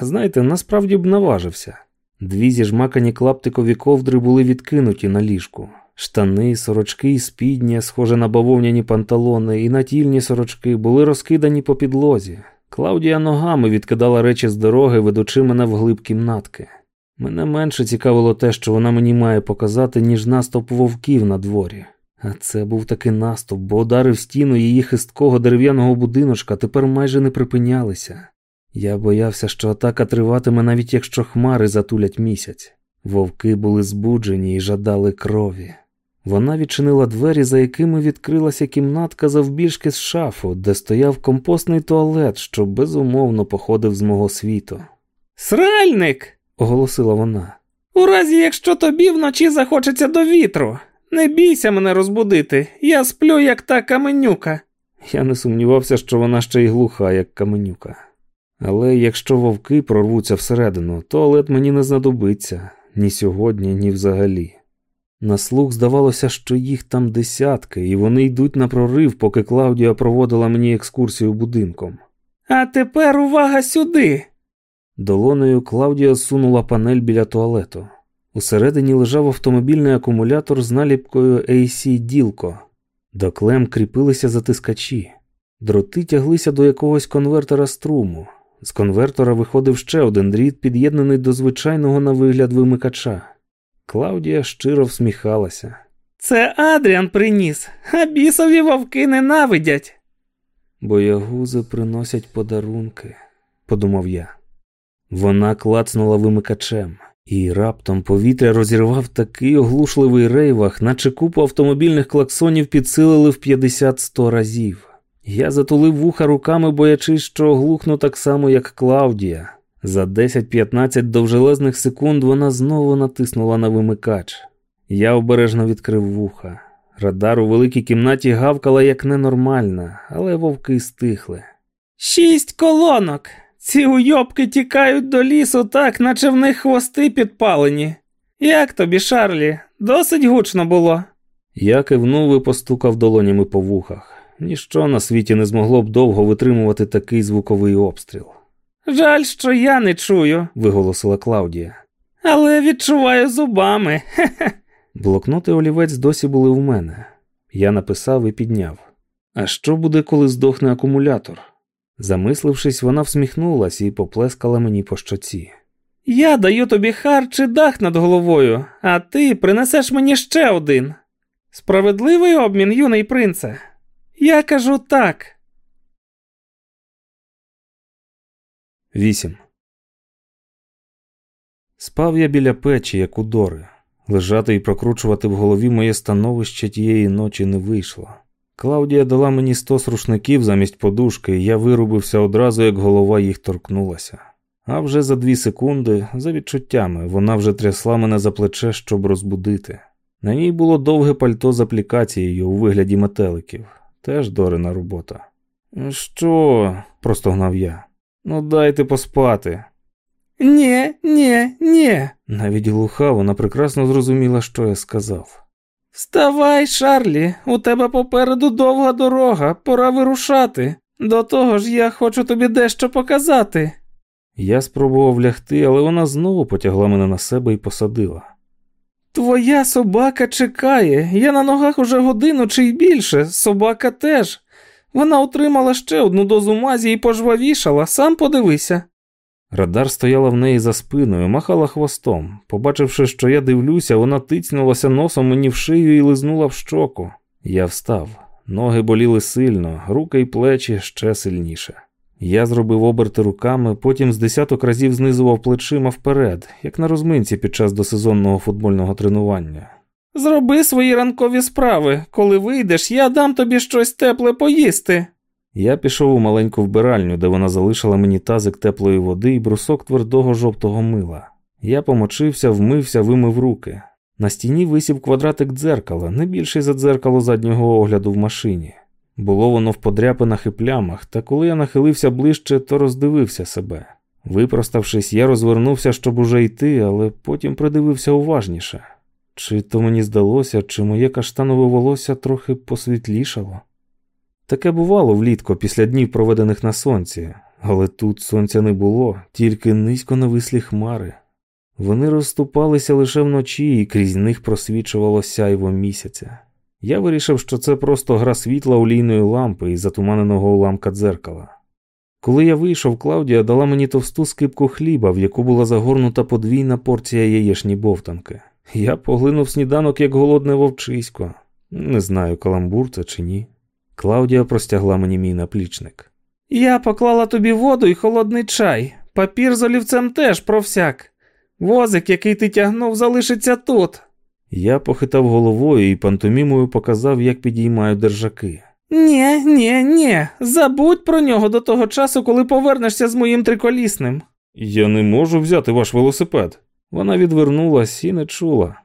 знаєте, насправді б наважився. Дві зіжмакані клаптикові ковдри були відкинуті на ліжку. Штани, сорочки і спідня, схоже на бавовняні панталони, і натільні сорочки були розкидані по підлозі. Клаудія ногами відкидала речі з дороги, ведучи мене в глиб кімнатки. Мене менше цікавило те, що вона мені має показати, ніж наступ вовків на дворі. А це був таки наступ, бо удари в стіну її хисткого дерев'яного будиночка тепер майже не припинялися. Я боявся, що атака триватиме навіть якщо хмари затулять місяць. Вовки були збуджені і жадали крові. Вона відчинила двері, за якими відкрилася кімнатка завбільшки з шафу, де стояв компостний туалет, що безумовно походив з мого світу. Сральник. Оголосила вона. У разі, якщо тобі вночі захочеться до вітру. Не бійся мене розбудити, я сплю, як та каменюка. Я не сумнівався, що вона ще й глуха, як каменюка. Але якщо вовки прорвуться всередину, туалет мені не знадобиться ні сьогодні, ні взагалі. На слух здавалося, що їх там десятки, і вони йдуть на прорив, поки Клаудія проводила мені екскурсію будинком. А тепер увага сюди. Долонею Клаудія сунула панель біля туалету. Усередині лежав автомобільний акумулятор з наліпкою AC Ділко. До клем кріпилися затискачі. Дроти тяглися до якогось конвертера струму. З конвертора виходив ще один дріт, під'єднаний до звичайного на вигляд вимикача. Клаудія щиро всміхалася. Це Адріан приніс, а бісові вовки ненавидять. Боягузи приносять подарунки, подумав я. Вона клацнула вимикачем, і раптом повітря розірвав такий оглушливий рейвах, наче купу автомобільних клаксонів підсилили в 50-100 разів. Я затулив вуха руками, боячись, що оглухну так само, як Клаудія. За 10-15 довжелезних секунд вона знову натиснула на вимикач. Я обережно відкрив вуха. Радар у великій кімнаті гавкала як ненормальна, але вовки стихли. Шість колонок. Ці уйобки тікають до лісу так, наче в них хвости підпалені. Як тобі, Шарлі? Досить гучно було. Я кивнув і постукав долонями по вухах. Ніщо на світі не змогло б довго витримувати такий звуковий обстріл. Жаль, що я не чую, виголосила Клаудія. Але відчуваю зубами. Хе-хе. Блокнот олівець досі були у мене. Я написав і підняв. А що буде, коли здохне акумулятор? Замислившись, вона всміхнулась і поплескала мені по щоці. Я даю тобі хар чи дах над головою, а ти принесеш мені ще один. Справедливий обмін, юний принце. Я кажу так. 8. Спав я біля печі, як у Дори. Лежати і прокручувати в голові моє становище тієї ночі не вийшло. Клаудія дала мені сто рушників замість подушки, і я вирубився одразу, як голова їх торкнулася. А вже за дві секунди, за відчуттями, вона вже трясла мене за плече, щоб розбудити. На ній було довге пальто з аплікацією у вигляді метеликів, теж Дорина робота. Що? простогнав я. Ну, дайте поспати. Ні, ні, ні. Навіть глуха, вона прекрасно зрозуміла, що я сказав. Вставай, Шарлі, у тебе попереду довга дорога, пора вирушати. До того ж, я хочу тобі дещо показати. Я спробував лягти, але вона знову потягла мене на себе і посадила. Твоя собака чекає, я на ногах уже годину чи й більше, собака теж. Вона отримала ще одну дозу мазі і пожвавішала, сам подивися. Радар стояла в неї за спиною, махала хвостом. Побачивши, що я дивлюся, вона тицнулася носом мені в шию і лизнула в щоку. Я встав. Ноги боліли сильно, руки й плечі ще сильніше. Я зробив оберти руками, потім з десяток разів знизував плечима вперед, як на розминці під час досезонного футбольного тренування. Зроби свої ранкові справи. Коли вийдеш, я дам тобі щось тепле поїсти. Я пішов у маленьку вбиральню, де вона залишила мені тазик теплої води і брусок твердого жовтого мила. Я помочився, вмився, вимив руки. На стіні висів квадратик дзеркала, не більший за дзеркало заднього огляду в машині. Було воно в подряпинах і плямах, та коли я нахилився ближче, то роздивився себе. Випроставшись, я розвернувся, щоб уже йти, але потім придивився уважніше. Чи то мені здалося, чи моє каштанове волосся трохи посвітлішало? Таке бувало влітку після днів, проведених на сонці, але тут сонця не було, тільки низько навислі хмари. Вони розступалися лише вночі, і крізь них просвічувало сяйво місяця. Я вирішив, що це просто гра світла олійної лампи і затуманеного уламка дзеркала. Коли я вийшов, Клаудія дала мені товсту скипку хліба, в яку була загорнута подвійна порція яєчні бовтанки. Я поглинув сніданок як голодне вовчисько. Не знаю, каламбур це чи ні. Клаудія простягла мені мій наплічник. Я поклала тобі воду і холодний чай. Папір з олівцем теж про всяк. Возик, який ти тягнув, залишиться тут. Я похитав головою і пантомімою показав, як підіймаю держаки. Нє, нє, нє, забудь про нього до того часу, коли повернешся з моїм триколісним. Я не можу взяти ваш велосипед. Вона відвернулась і не чула.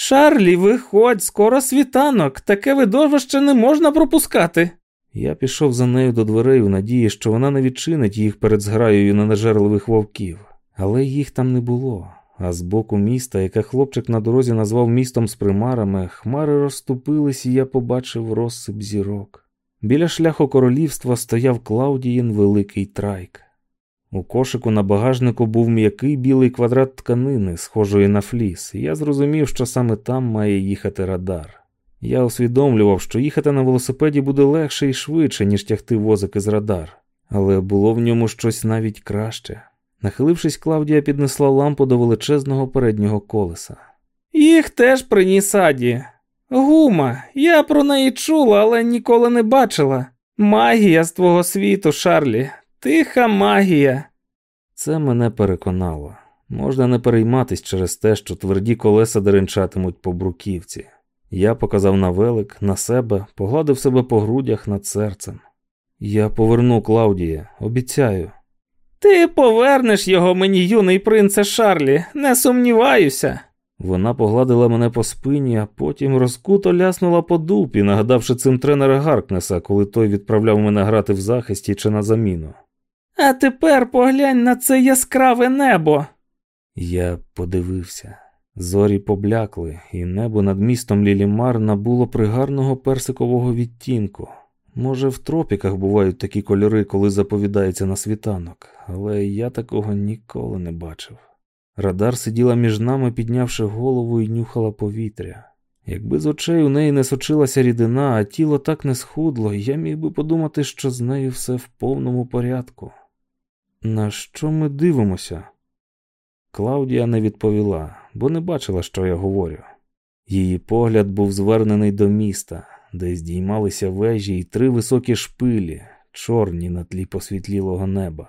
Шарлі, виходь, скоро світанок, таке видовище не можна пропускати. Я пішов за нею до дверей у надії, що вона не відчинить їх перед зграєю ненажерливих вовків, але їх там не було. А з боку міста, яке хлопчик на дорозі назвав містом з примарами, хмари розступились, і я побачив розсип зірок. Біля шляху королівства стояв Клаудіїн великий трайк. У кошику на багажнику був м'який білий квадрат тканини, схожої на фліс, і я зрозумів, що саме там має їхати радар. Я усвідомлював, що їхати на велосипеді буде легше і швидше, ніж тягти возики з радар, але було в ньому щось навіть краще. Нахилившись, Клавдія піднесла лампу до величезного переднього колеса. Їх теж приніс Аді. Гума, я про неї чула, але ніколи не бачила. Магія з твого світу, Шарлі, тиха магія. Це мене переконало. Можна не перейматись через те, що тверді колеса деренчатимуть по бруківці. Я показав на велик, на себе, погладив себе по грудях над серцем. Я поверну Клаудія, обіцяю. Ти повернеш його мені, юний принце Шарлі, не сумніваюся. Вона погладила мене по спині, а потім розкуто ляснула по дупі, нагадавши цим тренера Гаркнеса, коли той відправляв мене грати в захисті чи на заміну. А тепер поглянь на це яскраве небо. Я подивився. Зорі поблякли, і небо над містом Лілімар набуло пригарного персикового відтінку. Може, в тропіках бувають такі кольори, коли заповідається на світанок, але я такого ніколи не бачив. Радар сиділа між нами, піднявши голову і нюхала повітря. Якби з очей у неї не сочилася рідина, а тіло так не схудло, я міг би подумати, що з нею все в повному порядку. На що ми дивимося? Клаудія не відповіла, бо не бачила, що я говорю. Її погляд був звернений до міста, де здіймалися вежі й три високі шпилі, чорні на тлі посвітлілого неба.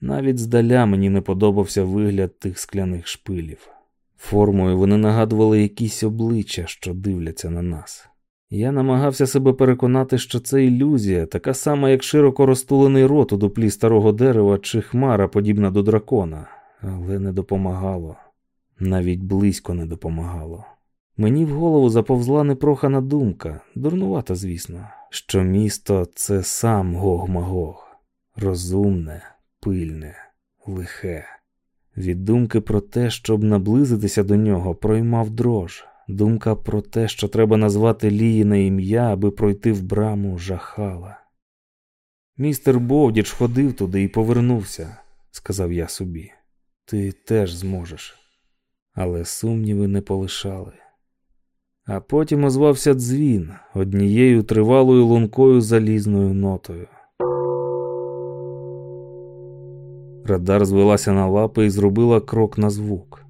Навіть здаля мені не подобався вигляд тих скляних шпилів. Формою вони нагадували якісь обличчя, що дивляться на нас. Я намагався себе переконати, що це ілюзія, така сама, як широко розтулений рот у дуплі старого дерева чи хмара, подібна до дракона, але не допомагало, навіть близько не допомагало. Мені в голову заповзла непрохана думка, дурнувата, звісно, що місто це сам Гог-Магог, розумне, пильне, лихе. Від думки про те, щоб наблизитися до нього, проймав дрож. Думка про те, що треба назвати Ліїне ім'я, аби пройти в браму, жахала. Містер Бовдіч ходив туди і повернувся, сказав я собі. Ти теж зможеш. Але сумніви не полишали. А потім озвався дзвін однією тривалою лункою залізною нотою. Радар звелася на лапи і зробила крок на звук.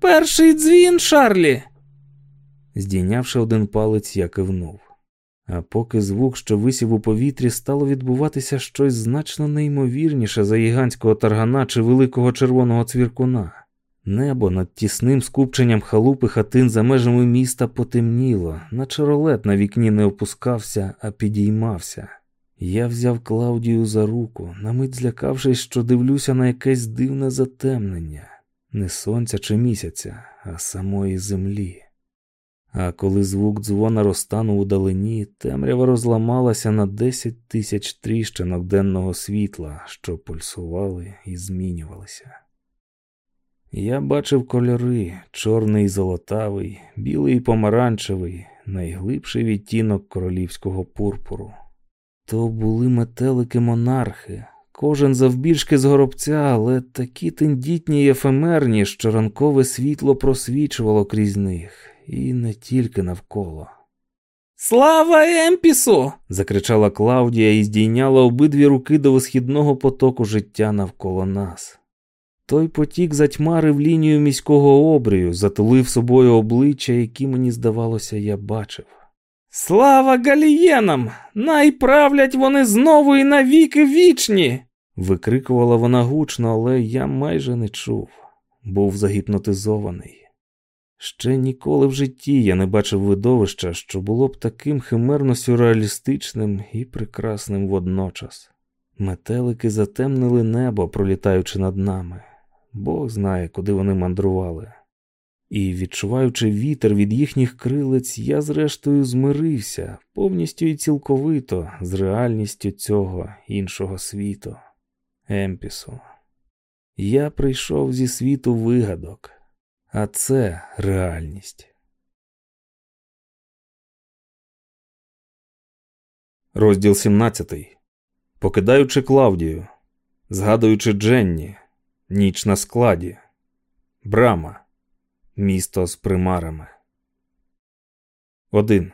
Перший дзвін, Шарлі. Здійнявши один палець, я кивнув. А поки звук, що висів у повітрі, стало відбуватися щось значно неймовірніше за гігантського таргана чи великого червоного цвіркуна. Небо над тісним скупченням халупи хатин за межами міста потемніло, наче ролет на вікні не опускався, а підіймався. Я взяв Клаудію за руку, на мить злякавшись, що дивлюся на якесь дивне затемнення, не сонця чи місяця, а самої землі. А коли звук дзвона розтанув у далині, темрява розламалася на десять тисяч тріщинок денного світла, що пульсували і змінювалися. Я бачив кольори чорний і золотавий, білий і помаранчевий, найглибший відтінок королівського пурпуру. То були метелики монархи, кожен завбільшки з горобця, але такі тендітні й ефемерні, що ранкове світло просвічувало крізь них, і не тільки навколо. Слава Емпісу! закричала Клаудія і здійняла обидві руки до висхідного потоку життя навколо нас. Той потік затьмарив лінію міського обрію, затулив собою обличчя, які мені здавалося, я бачив. Слава галієнам! Найправлять вони знову і навіки вічні. викрикувала вона гучно, але я майже не чув, був загіпнотизований. Ще ніколи в житті я не бачив видовища, що було б таким химерно сюрреалістичним і прекрасним водночас. Метелики затемнили небо, пролітаючи над нами. Бог знає, куди вони мандрували. І, відчуваючи вітер від їхніх крилець, я зрештою змирився повністю і цілковито з реальністю цього іншого світу, Емпісу. Я прийшов зі світу вигадок, а це реальність. Розділ 17. Покидаючи Клавдію. згадуючи Дженні, ніч на складі, брама, місто з примарами. Один.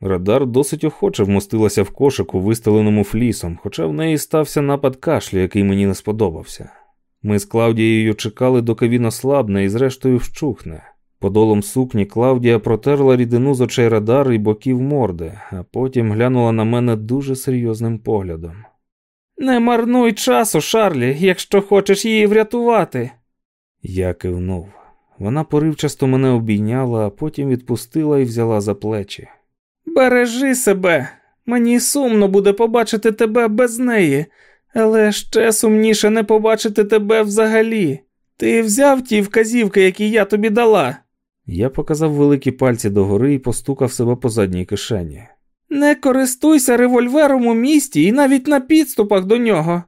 Радар досить охоче вмостилася в кошику, вистеленому флісом, хоча в неї стався напад кашлю, який мені не сподобався. Ми з Клавдією чекали, доки він ослабне і зрештою вщухне. Подолом сукні Клавдія протерла рідину з очей радар і боків морди, а потім глянула на мене дуже серйозним поглядом. Не марнуй часу, Шарлі, якщо хочеш її врятувати. Я кивнув. Вона поривчасто мене обійняла, а потім відпустила і взяла за плечі. Бережи себе, мені сумно буде побачити тебе без неї, але ще сумніше не побачити тебе взагалі. Ти взяв ті вказівки, які я тобі дала. Я показав великі пальці догори і постукав себе по задній кишені. Не користуйся револьвером у місті і навіть на підступах до нього.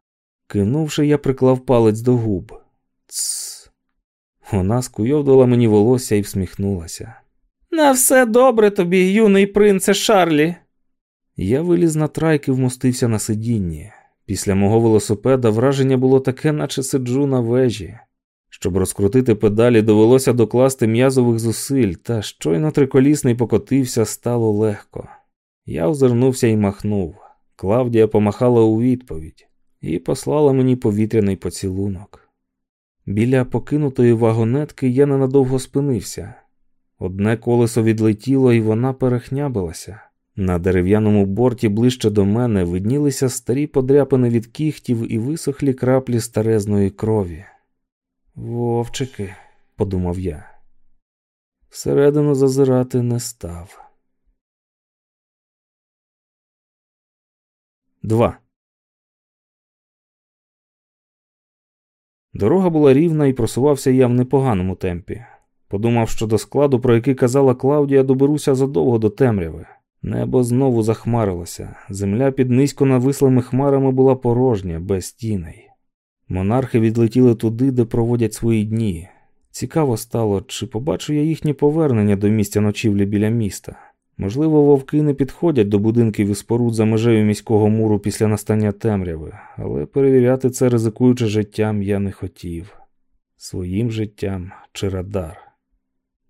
Кинувши, я приклав палець до губ. Цс. Вона скуйовдила мені волосся і всміхнулася. На все добре тобі, юний принце Шарлі. Я виліз на трайк і вмостився на сидінні. Після мого велосипеда враження було таке, наче сиджу на вежі. Щоб розкрутити педалі, довелося докласти м'язових зусиль, та щойно триколісний покотився, стало легко. Я озирнувся і махнув. Клавдія помахала у відповідь і послала мені повітряний поцілунок. Біля покинутої вагонетки я ненадовго спинився. Одне колесо відлетіло, і вона перехнябилася. На дерев'яному борті ближче до мене виднілися старі подряпини від кігтів і висохлі краплі старезної крові. Вовчики, подумав я. Всередину зазирати не став. 2. Дорога була рівна і просувався я в непоганому темпі. Подумав, що до складу, про який казала Клаудія, доберуся задовго до темряви. Небо знову захмарилося, земля під низько навислими хмарами була порожня, без тіней. Монархи відлетіли туди, де проводять свої дні. Цікаво стало, чи побачу я їхнє повернення до місця ночівлі біля міста. Можливо, вовки не підходять до будинків і споруд за межею міського муру після настання темряви, але перевіряти це, ризикуючи життям, я не хотів своїм життям чи радар.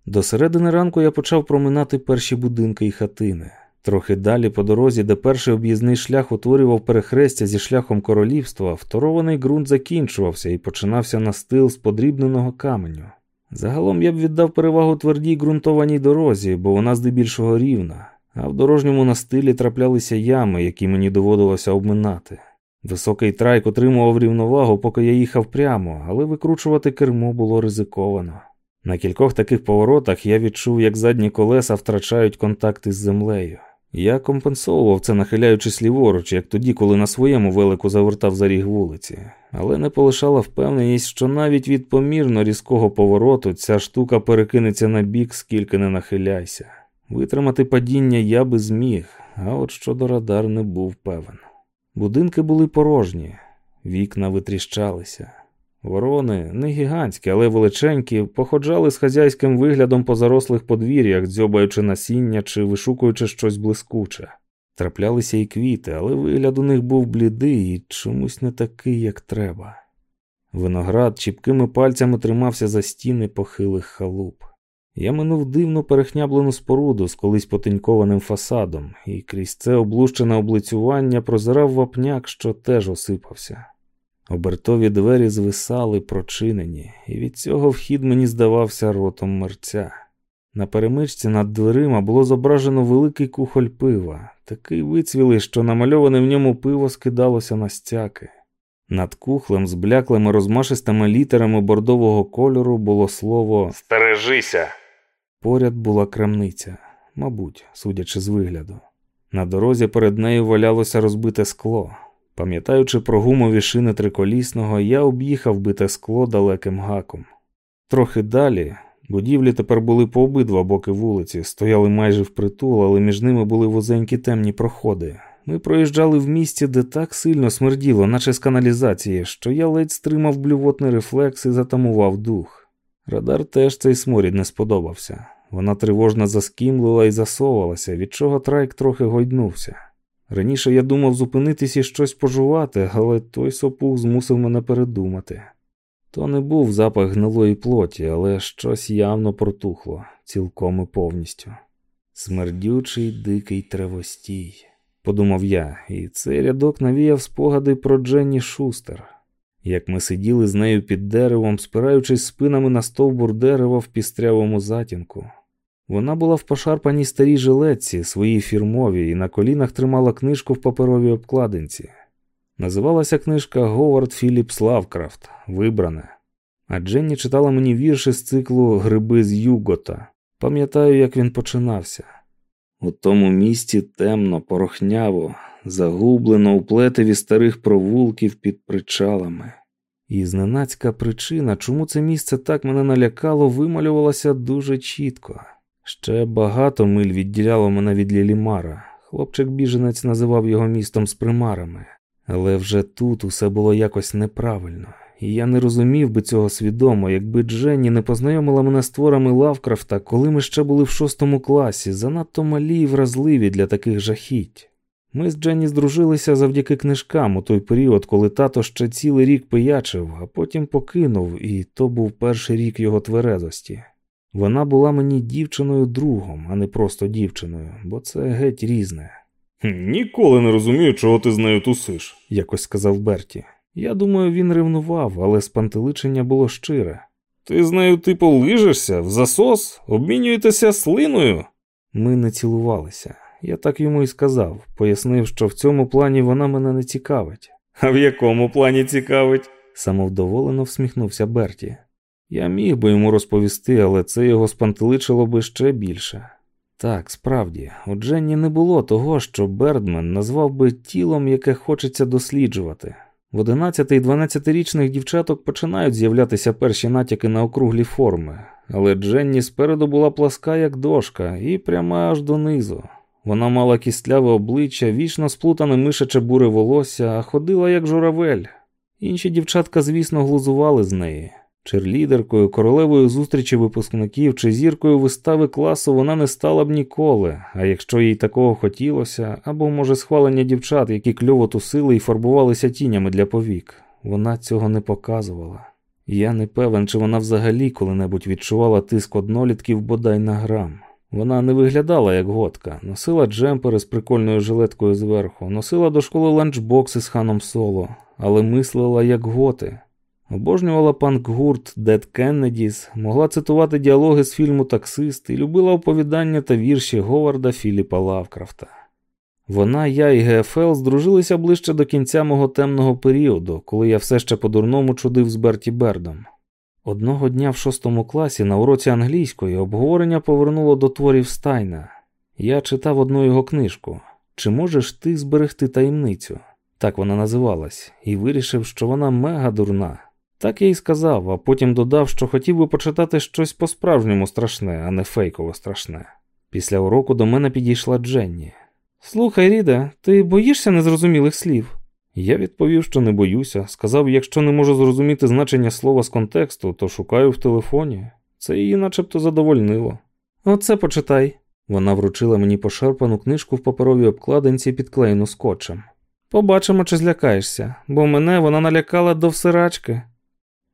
До середини ранку я почав проминати перші будинки і хатини. Трохи далі по дорозі, де перший об'їзний шлях утворював перехрестя зі шляхом королівства, вторований ґрунт закінчувався і починався настил з подрібненого каменю. Загалом я б віддав перевагу твердій ґрунтованій дорозі, бо вона здебільшого рівна, а в дорожньому настилі траплялися ями, які мені доводилося обминати. Високий трайк отримував рівновагу, поки я їхав прямо, але викручувати кермо було ризиковано. На кількох таких поворотах я відчув, як задні колеса втрачають контакти з землею. Я компенсовував це, нахиляючись ліворуч, як тоді, коли на своєму велику завертав за ріг вулиці, але не полишала впевненість, що навіть від помірно різкого повороту ця штука перекинеться на бік, скільки не нахиляйся. Витримати падіння я би зміг, а от щодо радар не був певен. Будинки були порожні, вікна витріщалися. Ворони, не гігантські, але величенькі, походжали з хазяйським виглядом по зарослих подвір'ях, дзьобаючи насіння чи вишукуючи щось блискуче. Траплялися і квіти, але вигляд у них був блідий і чомусь не такий, як треба. Виноград чіпкими пальцями тримався за стіни похилих халуп. Я минув дивну перехняблену споруду з колись потенькованим фасадом, і крізь це облущене облицювання прозирав вапняк, що теж осипався. Обертові двері звисали, прочинені, і від цього вхід мені здавався ротом мерця. На перемичці над дверима було зображено великий кухоль пива, такий вицвілий, що намальоване в ньому пиво скидалося на стяки. Над кухлем з бляклими розмашистими літерами бордового кольору було слово Стережися. Поряд була крамниця, мабуть, судячи з вигляду. На дорозі перед нею валялося розбите скло. Пам'ятаючи про гумові шини триколісного, я об'їхав бите скло далеким гаком. Трохи далі будівлі тепер були по обидва боки вулиці, стояли майже впритул, але між ними були вузенькі темні проходи. Ми проїжджали в місті, де так сильно смерділо, наче з каналізації, що я ледь стримав блювотний рефлекс і затамував дух. Радар теж цей сморід не сподобався. Вона тривожно заскімлила і засовувалася, від чого трайк трохи гойднувся. Раніше я думав зупинитись і щось пожувати, але той сопух змусив мене передумати. То не був запах гнилої плоті, але щось явно протухло, цілком і повністю. Смердючий дикий тревостій, подумав я, і цей рядок навіяв спогади про Дженні Шустер, як ми сиділи з нею під деревом, спираючись спинами на стовбур дерева в пістрявому затінку. Вона була в пошарпаній старій жилетці, своїй фірмовій, і на колінах тримала книжку в паперовій обкладинці. Називалася книжка Говард Філіпс Лавкрафт Вибране. А Дженні читала мені вірші з циклу Гриби з Югота. Пам'ятаю, як він починався. У тому місті темно, порохняво, загублено у плетеві старих провулків під причалами. І зненацька причина, чому це місце так мене налякало, вималювалася дуже чітко. Ще багато миль відділяло мене від Лілімара. Хлопчик-біженець називав його містом з примарами, але вже тут усе було якось неправильно, і я не розумів би цього свідомо, якби Дженні не познайомила мене з творами Лавкрафта, коли ми ще були в шостому класі, занадто малі і вразливі для таких жахіть. Ми з Дженні здружилися завдяки книжкам у той період, коли тато ще цілий рік пиячив, а потім покинув, і то був перший рік його тверезості. Вона була мені дівчиною другом, а не просто дівчиною, бо це геть різне. Ніколи не розумію, чого ти з нею тусиш, якось сказав Берті. Я думаю, він ревнував, але спантеличення було щире. Ти з нею типу лижешся, в засос, обмінюєтеся слиною. Ми не цілувалися. Я так йому і сказав, пояснив, що в цьому плані вона мене не цікавить. А в якому плані цікавить? самовдоволено всміхнувся Берті. Я міг би йому розповісти, але це його спантеличило би ще більше. Так, справді, у Дженні не було того, що Бердмен назвав би тілом, яке хочеться досліджувати. В 11 і 12-річних дівчаток починають з'являтися перші натяки на округлі форми, але Дженні спереду була пласка, як дошка, і пряма аж донизу. Вона мала кістляве обличчя, вічно сплутане мишаче буре волосся, а ходила як журавель. Інші дівчатка, звісно, глузували з неї. Черлідеркою, королевою зустрічі випускників чи зіркою вистави класу вона не стала б ніколи, а якщо їй такого хотілося, або, може, схвалення дівчат, які кльово тусили і фарбувалися тінями для повік, вона цього не показувала. Я не певен, чи вона взагалі коли-небудь відчувала тиск однолітків бодай на грам. Вона не виглядала як готка, носила джемпери з прикольною жилеткою зверху, носила до школи ланчбокси з ханом соло, але мислила як готи. Обожнювала панк-гурт Дед Кеннедіс, могла цитувати діалоги з фільму Таксист і любила оповідання та вірші Говарда Філіпа Лавкрафта. Вона, я і ГФЛ здружилися ближче до кінця мого темного періоду, коли я все ще по-дурному чудив з Берті Бердом. Одного дня в шостому класі на уроці англійської обговорення повернуло до творів Стайна. Я читав одну його книжку Чи можеш ти зберегти таємницю? Так вона називалась, і вирішив, що вона мега дурна. Так я й сказав, а потім додав, що хотів би почитати щось по-справжньому страшне, а не фейково страшне. Після уроку до мене підійшла Дженні. Слухай, Ріда, ти боїшся незрозумілих слів? Я відповів, що не боюся. Сказав, якщо не можу зрозуміти значення слова з контексту, то шукаю в телефоні. Це її начебто задовольнило. Оце почитай. Вона вручила мені пошарпану книжку в паперовій обкладинці, підклеєну скотчем. Побачимо, чи злякаєшся, бо мене вона налякала до всирачки.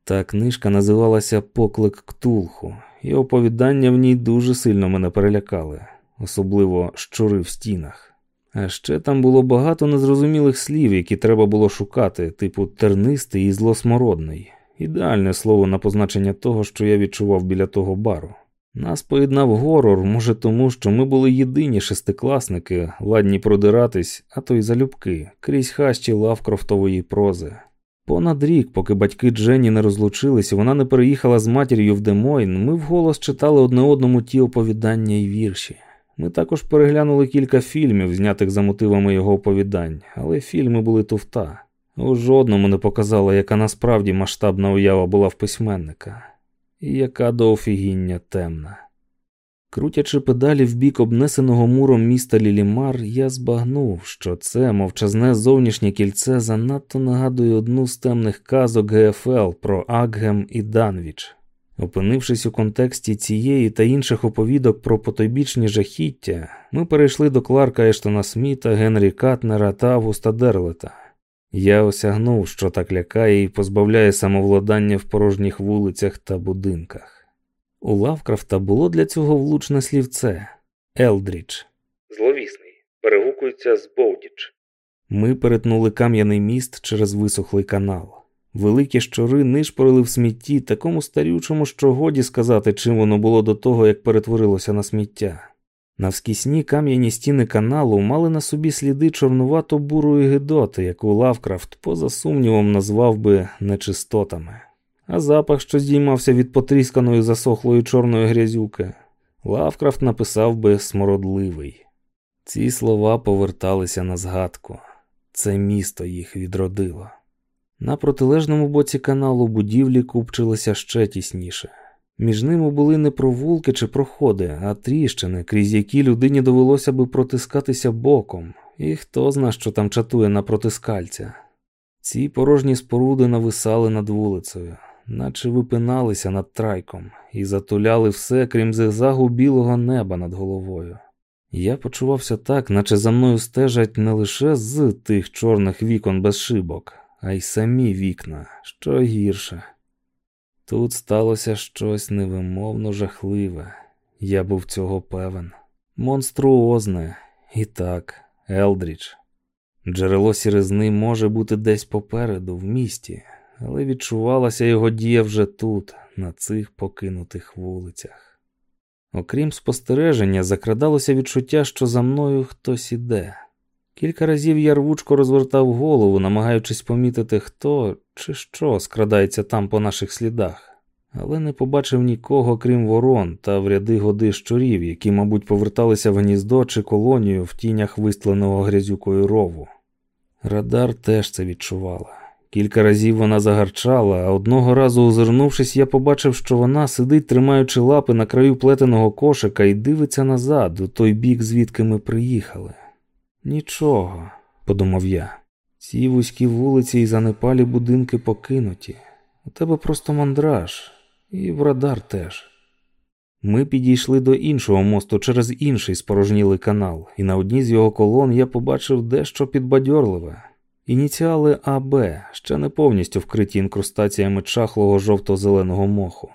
Та книжка називалася Поклик Ктулху, і оповідання в ній дуже сильно мене перелякали, особливо щури в стінах. А ще там було багато незрозумілих слів, які треба було шукати, типу тернистий і злосмородний. Ідеальне слово на позначення того, що я відчував біля того бару. Нас поєднав горор, може, тому, що ми були єдині шестикласники, ладні продиратись, а то й залюбки, крізь хащі лавкрофтової прози. Понад рік, поки батьки Дженні не розлучились, вона не переїхала з матір'ю в Демойн, ми вголос читали одне одному ті оповідання і вірші. Ми також переглянули кілька фільмів, знятих за мотивами його оповідань, але фільми були туфта. У жодному не показала, яка насправді масштабна уява була в письменника, і яка до офігіння темна. Крутячи педалі в бік обнесеного муром міста Лілімар, я збагнув, що це мовчазне зовнішнє кільце занадто нагадує одну з темних казок ГФЛ про Аггем і Данвіч. Опинившись у контексті цієї та інших оповідок про потойбічні жахіття, ми перейшли до Кларка Ештона Сміта, Генрі Катнера та Августа Дерлета. Я осягнув, що так лякає і позбавляє самовладання в порожніх вулицях та будинках. У Лавкрафта було для цього влучне слівце eldritch. Зловісний. Перегукується з Боудіч. Ми перетнули кам'яний міст через висохлий канал. Великі щури нишпорили в смітті, такому старючому, що годі сказати, чим воно було до того, як перетворилося на сміття. Навскісні кам'яні стіни каналу мали на собі сліди чорнувато бурої гидоти, яку Лавкрафт, поза сумнівом, назвав би нечистотами, а запах, що здіймався від потрісканої засохлої чорної грязюки, Лавкрафт написав би смородливий. Ці слова поверталися на згадку. Це місто їх відродило. На протилежному боці каналу будівлі купчилися ще тісніше. Між ними були не провулки чи проходи, а тріщини, крізь які людині довелося би протискатися боком, і хто зна, що там чатує на протискальця. Ці порожні споруди нависали над вулицею, наче випиналися над трайком, і затуляли все, крім зигзагу білого неба над головою. Я почувався так, наче за мною стежать не лише з тих чорних вікон без шибок, а й самі вікна, що гірше. Тут сталося щось невимовно жахливе, я був цього певен. Монструозне, і так, eldritch. Джерело сіризни може бути десь попереду, в місті, але відчувалася його дія вже тут, на цих покинутих вулицях. Окрім спостереження, закрадалося відчуття, що за мною хтось іде. Кілька разів я рвучко розвертав голову, намагаючись помітити, хто чи що скрадається там по наших слідах, але не побачив нікого, крім ворон та в ряди годи щурів, які, мабуть, поверталися в гніздо чи колонію в тінях вистленого грязюкою рову. Радар теж це відчувала. Кілька разів вона загарчала, а одного разу, озирнувшись, я побачив, що вона сидить, тримаючи лапи на краю плетеного кошика і дивиться назад, у той бік, звідки ми приїхали. Нічого, подумав я. Ці вузькі вулиці і занепалі будинки покинуті. У тебе просто мандраж, і в радар теж. Ми підійшли до іншого мосту через інший спорожнілий канал, і на одній з його колон я побачив дещо підбадьорливе. Ініціали АБ, ще не повністю вкриті інкрустаціями чахлого жовто-зеленого моху.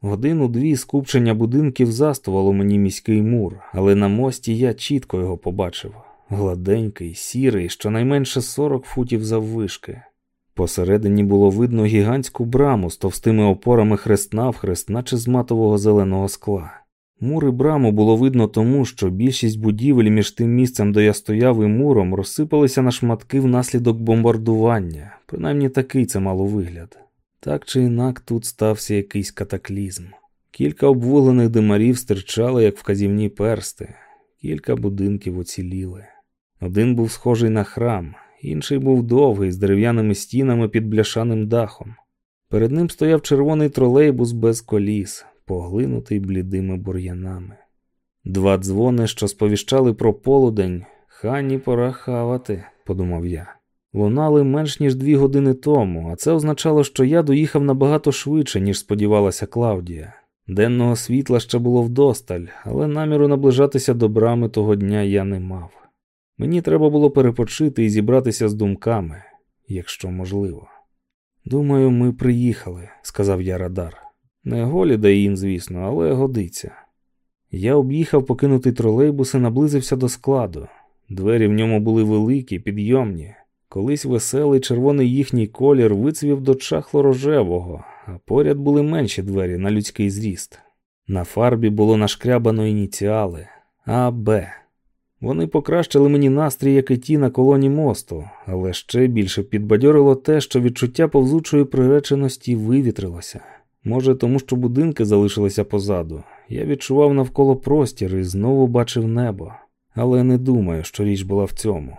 Годину-дві скупчення будинків застувало мені міський мур, але на мості я чітко його побачив гладенький, сірий, щонайменше 40 футів заввишки. Посередині було видно гігантську браму з товстими опорами хрест навхрест, наче з матового зеленого скла. Мури браму було видно тому, що більшість будівель між тим місцем, де я стояв і муром, розсипалися на шматки внаслідок бомбардування, принаймні такий це мало вигляд. Так чи інак тут стався якийсь катаклізм. Кілька обвуглених димарів стирчали, як вказівні персти, кілька будинків оціліли. Один був схожий на храм, інший був довгий, з дерев'яними стінами під бляшаним дахом. Перед ним стояв червоний тролейбус без коліс, поглинутий блідими бур'янами. Два дзвони, що сповіщали про полудень, хані пора хавати, подумав я. Лунали менш ніж дві години тому, а це означало, що я доїхав набагато швидше, ніж сподівалася Клавдія. Денного світла ще було вдосталь, але наміру наближатися до брами того дня я не мав. Мені треба було перепочити і зібратися з думками, якщо можливо. Думаю, ми приїхали, сказав я Радар. Не Голідаїн, звісно, але годиться. Я об'їхав покинутий тролейбус і наблизився до складу. Двері в ньому були великі, підйомні. Колись веселий червоний їхній колір вицвів до чахло рожевого, а поряд були менші двері на людський зріст. На фарбі було нашкрябано ініціали А, Б. Вони покращили мені настрій, як і ті на колоні мосту, але ще більше підбадьорило те, що відчуття повзучої приреченості вивітрилося. Може, тому що будинки залишилися позаду. Я відчував навколо простір і знову бачив небо, але не думаю, що річ була в цьому.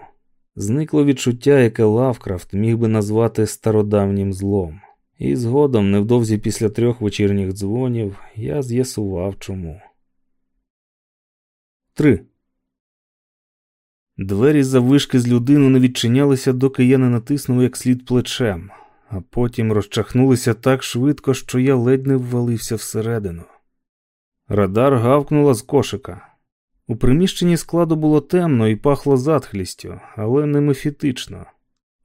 Зникло відчуття, яке Лавкрафт міг би назвати стародавнім злом, і згодом, невдовзі після трьох вечірніх дзвонів, я з'ясував чому. 3. Двері за вишки з людину не відчинялися, доки я не натиснув як слід плечем. А потім розчахнулися так швидко, що я ледь не ввалився всередину. Радар гавкнула з кошика. У приміщенні складу було темно і пахло затхлістю, але не мефітично.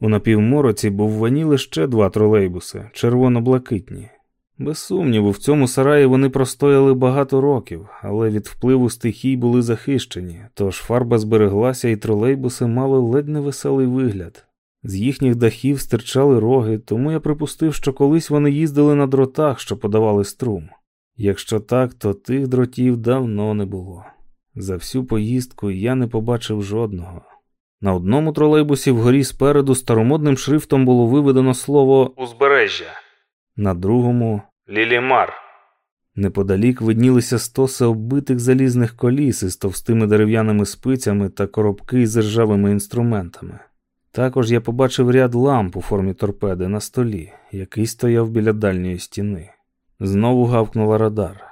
У напівмороці бовваніли ще два тролейбуси, червоно-блакитні. Без сумніву, в цьому сараї вони простояли багато років, але від впливу стихій були захищені, тож фарба збереглася, і тролейбуси мали ледь невеселий вигляд. З їхніх дахів стирчали роги, тому я припустив, що колись вони їздили на дротах, що подавали струм. Якщо так, то тих дротів давно не було. За всю поїздку я не побачив жодного. На одному тролейбусі вгорі спереду старомодним шрифтом було виведено слово узбережжя, на другому Лілімар. Неподалік виднілися стоси оббитих залізних коліс із товстими дерев'яними спицями та коробки з ржавими інструментами. Також я побачив ряд ламп у формі торпеди на столі, який стояв біля дальньої стіни. Знову гавкнула радар.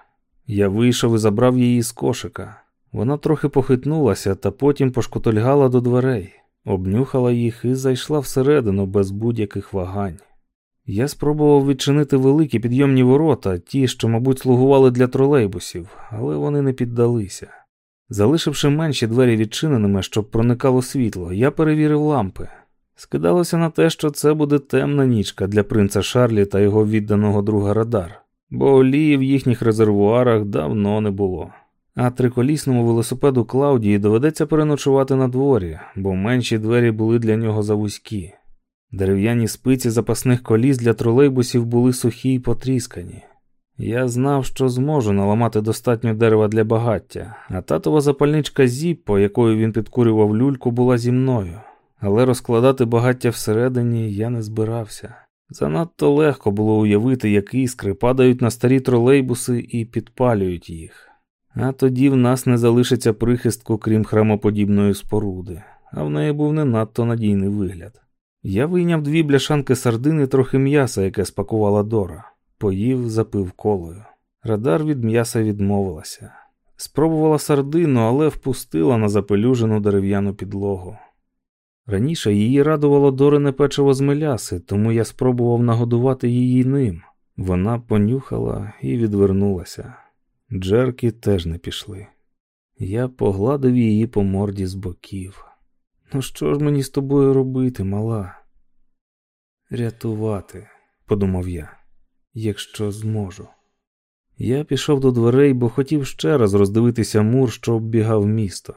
Я вийшов і забрав її з кошика. Вона трохи похитнулася та потім пошкотольгала до дверей, обнюхала їх і зайшла всередину без будь-яких вагань. Я спробував відчинити великі підйомні ворота, ті, що, мабуть, слугували для тролейбусів, але вони не піддалися. Залишивши менші двері відчиненими, щоб проникало світло, я перевірив лампи. Скидалося на те, що це буде темна нічка для принца Шарлі та його відданого друга Радар, бо олії в їхніх резервуарах давно не було. А триколісному велосипеду Клаудії доведеться переночувати на дворі, бо менші двері були для нього завузькі. Дерев'яні спиці запасних коліс для тролейбусів були сухі й потріскані. Я знав, що зможу наламати достатньо дерева для багаття, а татова запальничка Зіппо, якою він підкурював люльку, була зі мною, але розкладати багаття всередині я не збирався. Занадто легко було уявити, як іскри падають на старі тролейбуси і підпалюють їх. А тоді в нас не залишиться прихистку, крім храмоподібної споруди, а в неї був не надто надійний вигляд. Я вийняв дві бляшанки сардини, трохи м'яса, яке спакувала Дора, поїв, запив колою. Радар від м'яса відмовилася. Спробувала сардину, але впустила на запелюжену дерев'яну підлогу. Раніше її радувало Дорине печиво з меляси, тому я спробував нагодувати її ним. Вона понюхала і відвернулася. Джерки теж не пішли. Я погладив її по морді з боків. Ну, що ж мені з тобою робити, мала? Рятувати, подумав я, якщо зможу. Я пішов до дверей, бо хотів ще раз роздивитися мур, що оббігав місто,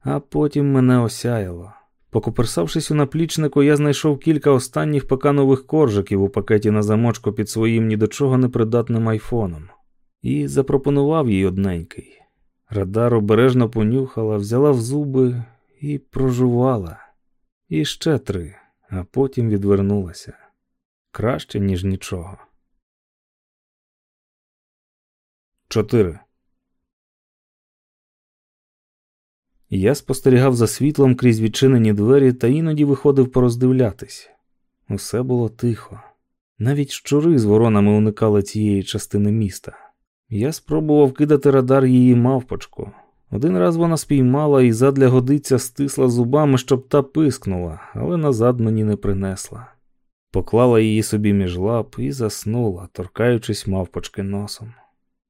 а потім мене осяяло. Покоперсавшись у наплічнику, я знайшов кілька останніх пеканових коржиків у пакеті на замочку під своїм ні до чого непридатним айфоном і запропонував їй одненький. Радар обережно понюхала, взяла в зуби і прожувала. І ще три, а потім відвернулася. Краще, ніж нічого. Чотири. Я спостерігав за світлом крізь відчинені двері та іноді виходив пороздивлятись. Усе було тихо. Навіть щури з воронами уникали цієї частини міста. Я спробував кидати радар її мавпочку. Один раз вона спіймала і задля годиця стисла зубами, щоб та пискнула, але назад мені не принесла. Поклала її собі між лап і заснула, торкаючись мавпочки носом.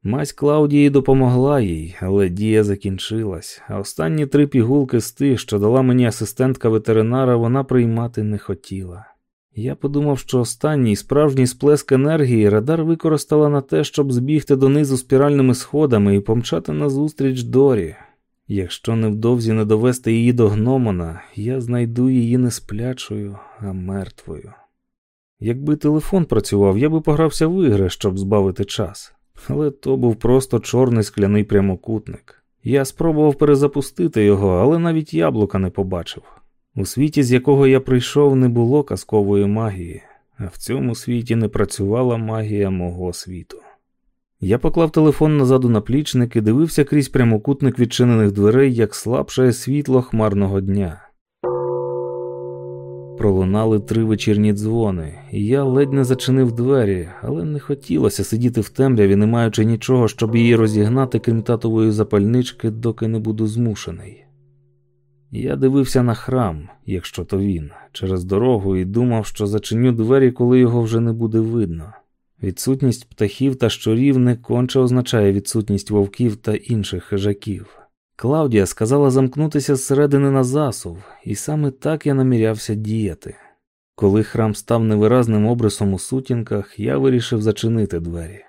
Мась Клаудії допомогла їй, але дія закінчилась, а останні три пігулки з тих, що дала мені асистентка ветеринара, вона приймати не хотіла. Я подумав, що останній справжній сплеск енергії радар використала на те, щоб збігти донизу спіральними сходами і помчати назустріч Дорі. Якщо невдовзі не довести її до гномона, я знайду її не сплячою, а мертвою. Якби телефон працював, я би погрався в ігри, щоб збавити час, але то був просто чорний скляний прямокутник. Я спробував перезапустити його, але навіть яблука не побачив. У світі, з якого я прийшов, не було казкової магії, а в цьому світі не працювала магія мого світу. Я поклав телефон назад у наплічник і дивився крізь прямокутник відчинених дверей, як слабшає світло хмарного дня. Пролунали три вечірні дзвони, і я ледь не зачинив двері, але не хотілося сидіти в темряві, не маючи нічого, щоб її розігнати, крім татової запальнички, доки не буду змушений. Я дивився на храм, якщо то він, через дорогу, і думав, що зачиню двері, коли його вже не буде видно. Відсутність птахів та щурів не конче означає відсутність вовків та інших хижаків. Клаудія сказала замкнутися зсередини на засув, і саме так я намірявся діяти. Коли храм став невиразним обрисом у сутінках, я вирішив зачинити двері.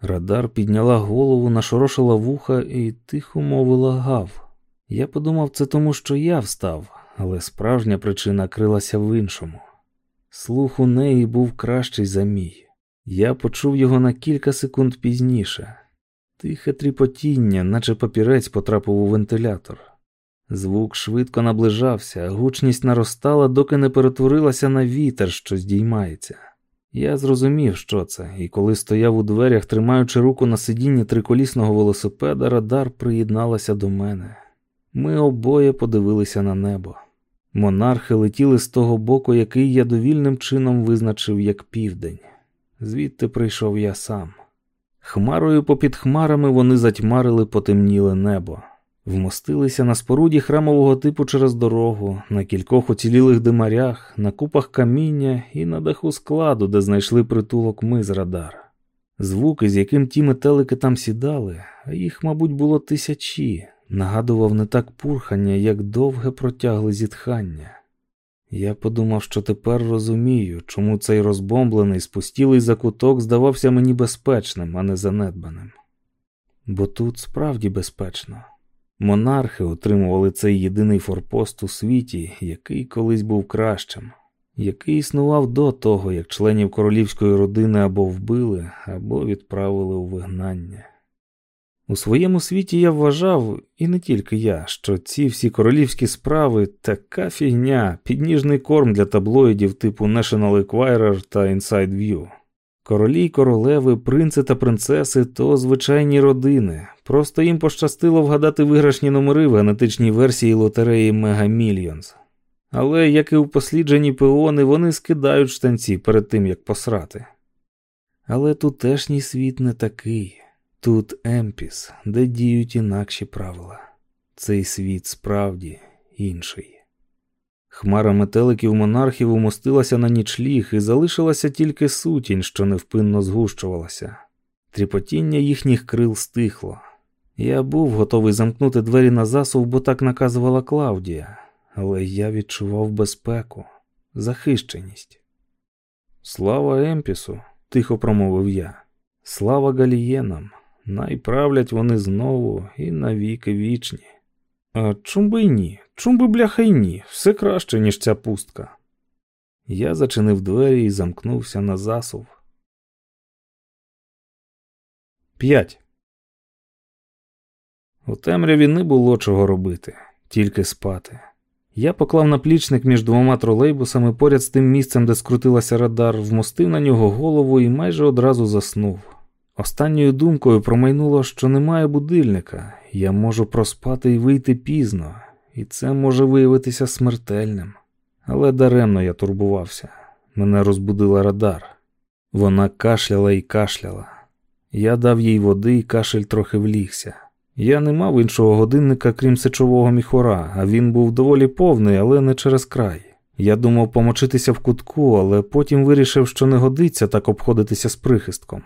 Радар підняла голову, нашорошила вуха і тихо мовила гав. Я подумав, це тому, що я встав, але справжня причина крилася в іншому. Слух у неї був кращий за мій. Я почув його на кілька секунд пізніше. Тихе тріпотіння, наче папірець потрапив у вентилятор. Звук швидко наближався, гучність наростала, доки не перетворилася на вітер, що здіймається. Я зрозумів, що це, і коли стояв у дверях, тримаючи руку на сидінні триколісного велосипеда, радар приєдналася до мене. Ми обоє подивилися на небо. Монархи летіли з того боку, який я довільним чином визначив як південь. Звідти прийшов я сам. Хмарою попід хмарами вони затьмарили потемніле небо, вмостилися на споруді храмового типу через дорогу, на кількох уцілілих димарях, на купах каміння і на даху складу, де знайшли притулок ми з радар. Звуки, з яким ті метелики там сідали, а їх, мабуть, було тисячі, нагадував не так пурхання, як довге протягле зітхання. Я подумав, що тепер розумію, чому цей розбомблений, спустілий закуток здавався мені безпечним, а не занедбаним. Бо тут справді безпечно. Монархи отримували цей єдиний форпост у світі, який колись був кращим, який існував до того, як членів королівської родини або вбили, або відправили у вигнання. У своєму світі я вважав, і не тільки я, що ці всі королівські справи така фігня, підніжний корм для таблоїдів типу National Enquirer та Inside View. Королі королеви, принци та принцеси то звичайні родини. Просто їм пощастило вгадати виграшні номери в генетичній версії лотереї Mega Millions. Але, як і у послідженні пеони, вони скидають штанці перед тим, як посрати. Але тутешній світ не такий. Тут Емпіс, де діють інакші правила. Цей світ справді інший. Хмара метеликів монархів умостилася на нічліг і залишилася тільки сутінь, що невпинно згущувалася. Тріпотіння їхніх крил стихло. Я був готовий замкнути двері на засув, бо так наказувала Клавдія, але я відчував безпеку, захищеність. Слава Емпісу, тихо промовив я. Слава галієнам! Найправлять вони знову і навіки вічні. А чом би й ні? Чом би бляха й ні? Все краще, ніж ця пустка. Я зачинив двері і замкнувся на засув. П'ять. У темряві не було чого робити, тільки спати. Я поклав наплічник між двома тролейбусами поряд з тим місцем, де скрутилася радар, вмостив на нього голову і майже одразу заснув. Останньою думкою промайнуло, що немає будильника, я можу проспати і вийти пізно, і це може виявитися смертельним. Але даремно я турбувався. Мене розбудила радар. Вона кашляла і кашляла. Я дав їй води, і кашель трохи влігся. Я не мав іншого годинника, крім сечового міхора, а він був доволі повний, але не через край. Я думав помочитися в кутку, але потім вирішив, що не годиться так обходитися з прихистком.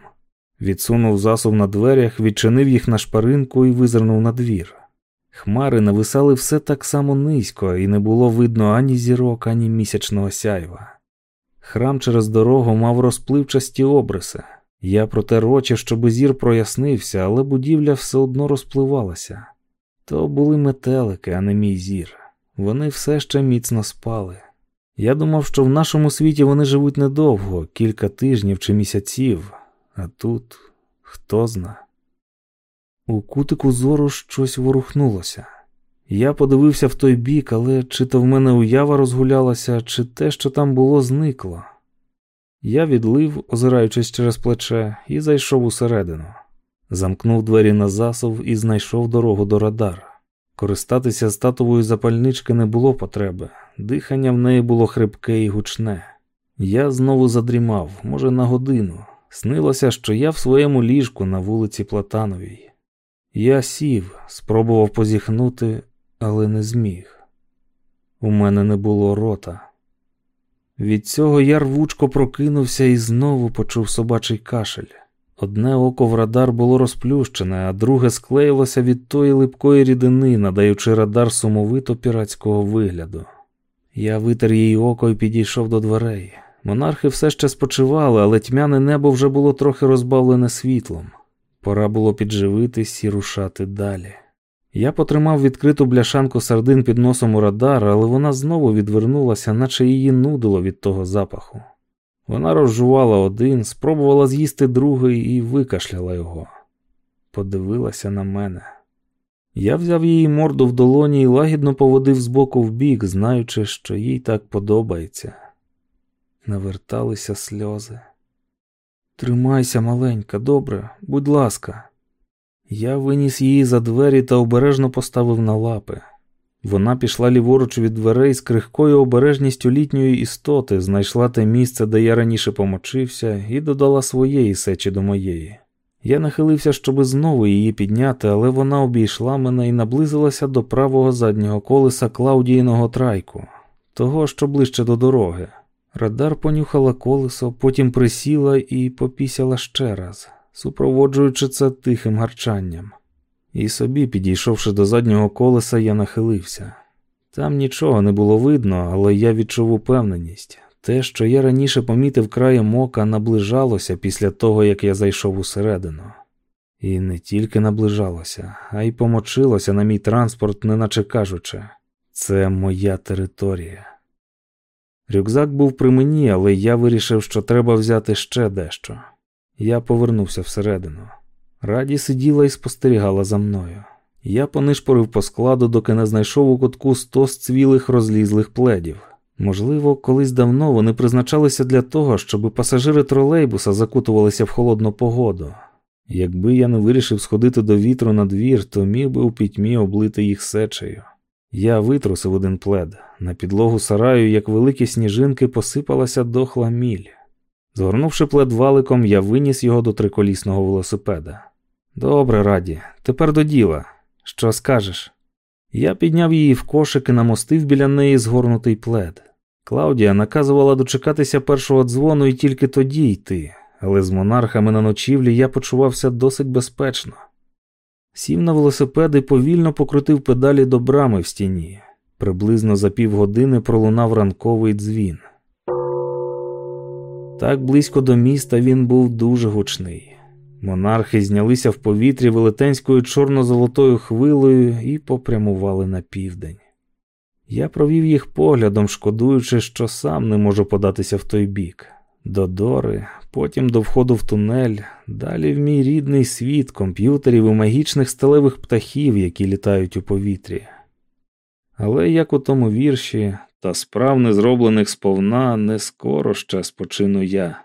Відсунув засув на дверях, відчинив їх на шпаринку і визирнув на двір. Хмари нависали все так само низько, і не було видно ані зірок, ані місячного сяйва. Храм через дорогу мав розпливчасті обриси. Я протер очі, щоб зір прояснився, але будівля все одно розпливалася. То були метелики, а не мій зір. Вони все ще міцно спали. Я думав, що в нашому світі вони живуть недовго, кілька тижнів чи місяців, а тут хто зна. У кутику зору щось ворухнулося. Я подивився в той бік, але чи то в мене уява розгулялася, чи те, що там було, зникло. Я відлив, озираючись через плече, і зайшов усередину. Замкнув двері на засов і знайшов дорогу до радара. Користатися статовою запальнички не було потреби, дихання в неї було хрипке і гучне. Я знову задрімав, може, на годину. Снилося, що я в своєму ліжку на вулиці Платановій. Я сів, спробував позіхнути, але не зміг. У мене не було рота. Від цього я рвучко прокинувся і знову почув собачий кашель. Одне око в радар було розплющене, а друге склеїлося від тої липкої рідини, надаючи радар сумовито піратського вигляду. Я витер їй око і підійшов до дверей. Монархи все ще спочивали, але тьмяне небо вже було трохи розбавлене світлом. Пора було підживитись і рушати далі. Я потримав відкриту бляшанку сардин під носом у радар, але вона знову відвернулася, наче її нудило від того запаху. Вона розжувала один, спробувала з'їсти другий і викашляла його. Подивилася на мене. Я взяв її морду в долоні і лагідно поводив з боку в бік, знаючи, що їй так подобається. Наверталися сльози. Тримайся, маленька, добре, будь ласка. Я виніс її за двері та обережно поставив на лапи. Вона пішла ліворуч від дверей з крихкою обережністю літньої істоти, знайшла те місце, де я раніше помочився, і додала своєї сечі до моєї. Я нахилився, щоби знову її підняти, але вона обійшла мене і наблизилася до правого заднього колеса Клаудіїного трайку, того, що ближче до дороги. Радар понюхала колесо, потім присіла і попісяла ще раз, супроводжуючи це тихим гарчанням. І собі, підійшовши до заднього колеса, я нахилився. Там нічого не було видно, але я відчув упевненість. Те, що я раніше помітив краєм ока, наближалося після того, як я зайшов усередину. І не тільки наближалося, а й помочилося на мій транспорт, неначе кажучи, це моя територія. Рюкзак був при мені, але я вирішив, що треба взяти ще дещо. Я повернувся всередину. Раді сиділа і спостерігала за мною. Я понишпорив по складу, доки не знайшов у кутку сто зцвілих розлізлих пледів. Можливо, колись давно вони призначалися для того, щоб пасажири тролейбуса закутувалися в холодну погоду. Якби я не вирішив сходити до вітру на двір, то міг би у пітьмі облити їх сечею. Я витрусив один плед. На підлогу сараю, як великі сніжинки, посипалася дохла міль. Згорнувши плед валиком, я виніс його до триколісного велосипеда. Добре, раді, тепер до діла. Що скажеш? Я підняв її в кошик і намостив біля неї згорнутий плед. Клаудія наказувала дочекатися першого дзвону і тільки тоді йти, але з монархами на ночівлі я почувався досить безпечно. Сів на велосипед і повільно покрутив педалі до брами в стіні. Приблизно за півгодини пролунав ранковий дзвін. Так близько до міста він був дуже гучний. Монархи знялися в повітрі велетенською чорно-золотою хвилею і попрямували на південь. Я провів їх поглядом, шкодуючи, що сам не можу податися в той бік, до Дори, потім до входу в тунель, далі в мій рідний світ комп'ютерів і магічних сталевих птахів, які літають у повітрі. Але як у тому вірші, та справ не зроблених сповна, не скоро ще спочину я.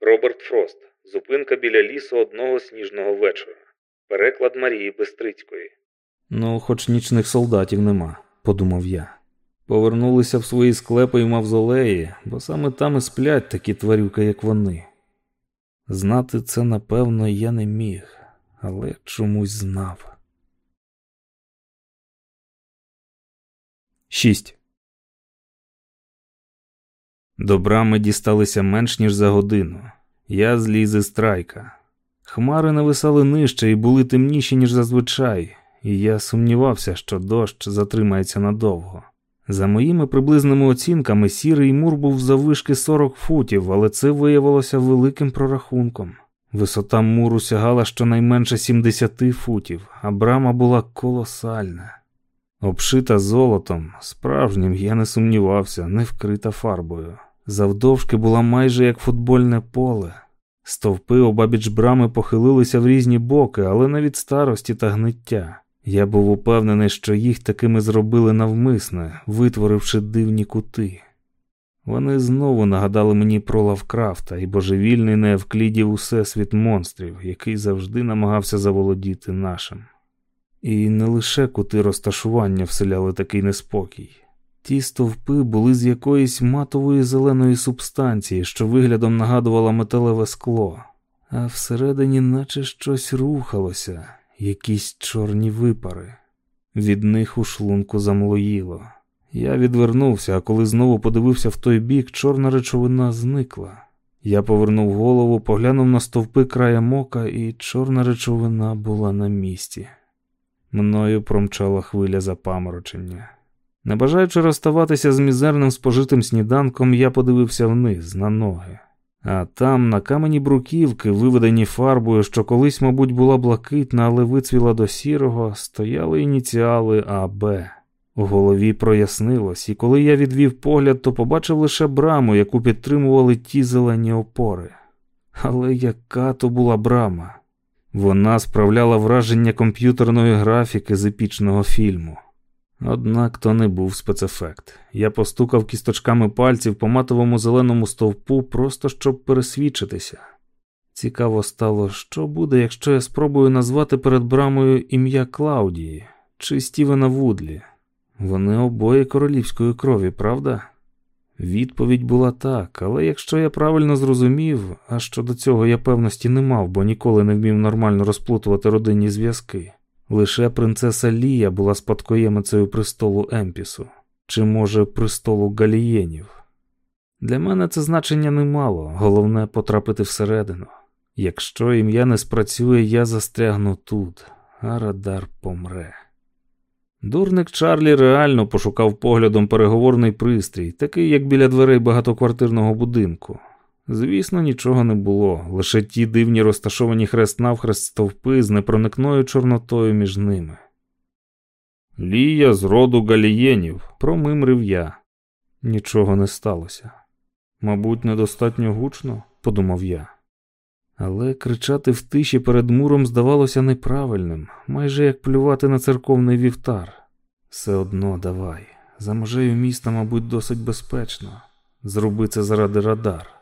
Роберт Фрост. Зупинка біля лісу одного сніжного вечора. Переклад Марії Бестрицької. Ну, хоч нічних солдатів нема, подумав я. Повернулися в свої склепи і мавзолеї, бо саме там і сплять такі тварюки, як вони. Знати це, напевно, я не міг, але чомусь знав. 6. До брами дісталися менш ніж за годину. Я зліз із страйка. Хмари нависали нижче і були темніші, ніж зазвичай, і я сумнівався, що дощ затримається надовго. За моїми приблизними оцінками, сірий мур був заввишки 40 футів, але це виявилося великим прорахунком. Висота муру сягала щонайменше 70 футів, а брама була колосальна. Обшита золотом, справжнім я не сумнівався, не вкрита фарбою. Завдовжки була майже як футбольне поле. Стовпи обабіч брами похилилися в різні боки, але не від старості та гниття. Я був упевнений, що їх такими зробили навмисне, витворивши дивні кути. Вони знову нагадали мені про Лавкрафта і божевільний неевклідів усесвіт монстрів, який завжди намагався заволодіти нашим. І не лише кути розташування вселяли такий неспокій. Ті стовпи були з якоїсь матової зеленої субстанції, що виглядом нагадувала металеве скло, а всередині, наче щось рухалося, якісь чорні випари. Від них у шлунку замлоїло. Я відвернувся, а коли знову подивився в той бік, чорна речовина зникла. Я повернув голову, поглянув на стовпи края мока, і чорна речовина була на місці. Мною промчала хвиля запаморочення. Не бажаючи розставатися з мізерним спожитим сніданком, я подивився вниз на ноги. А там, на камені бруківки, виведені фарбою, що колись, мабуть, була блакитна, але вицвіла до сірого, стояли ініціали АБ. У голові прояснилось, і коли я відвів погляд, то побачив лише браму, яку підтримували ті зелені опори. Але яка то була брама? Вона справляла враження комп'ютерної графіки з епічного фільму. Однак то не був спецефект. Я постукав кісточками пальців по матовому зеленому стовпу, просто щоб пересвідчитися. Цікаво стало, що буде, якщо я спробую назвати перед брамою ім'я Клаудії чи Стівена Вудлі. Вони обоє королівської крові, правда? Відповідь була так, але якщо я правильно зрозумів, а щодо цього я певності не мав, бо ніколи не вмів нормально розплутувати родинні зв'язки. Лише принцеса Лія була спадкоємицею престолу Емпісу, чи, може, престолу Галієнів. Для мене це значення не мало, головне потрапити всередину. Якщо ім'я не спрацює, я застрягну тут, а радар помре. Дурник Чарлі реально пошукав поглядом переговорний пристрій, такий, як біля дверей багатоквартирного будинку. Звісно, нічого не було, лише ті дивні розташовані хрест навхрест стовпи з непроникною чорнотою між ними. Лія з роду галієнів, промимрив я. Нічого не сталося. Мабуть, недостатньо гучно, подумав я. Але кричати в тиші перед муром здавалося неправильним, майже як плювати на церковний вівтар. Все одно давай. За межею міста, мабуть, досить безпечно. Зроби це заради радар.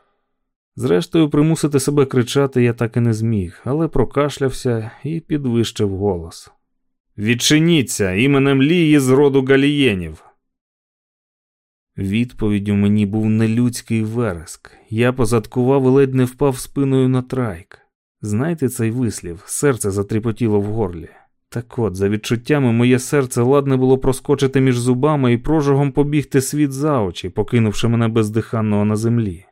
Зрештою, примусити себе кричати я так і не зміг, але прокашлявся і підвищив голос. Відчиніться іменем Лії з роду галієнів. Відповіддю мені був нелюдський вереск. Я позадкував і ледь не впав спиною на трайк. Знаєте цей вислів, серце затріпотіло в горлі. Так от, за відчуттями, моє серце ладне було проскочити між зубами і прожогом побігти світ за очі, покинувши мене бездиханного на землі.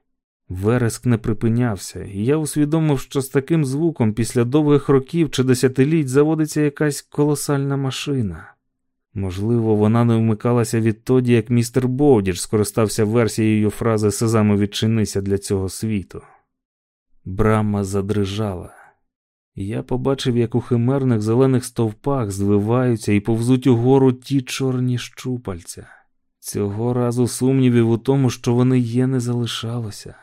Вереск не припинявся, і я усвідомив, що з таким звуком після довгих років чи десятиліть заводиться якась колосальна машина. Можливо, вона не вмикалася відтоді, як містер Боудіч скористався версією фрази Сезами відчинися для цього світу. Брама задрижала. Я побачив, як у химерних зелених стовпах звиваються і повзуть угору ті чорні щупальця. Цього разу сумнівів у тому, що вони є, не залишалося.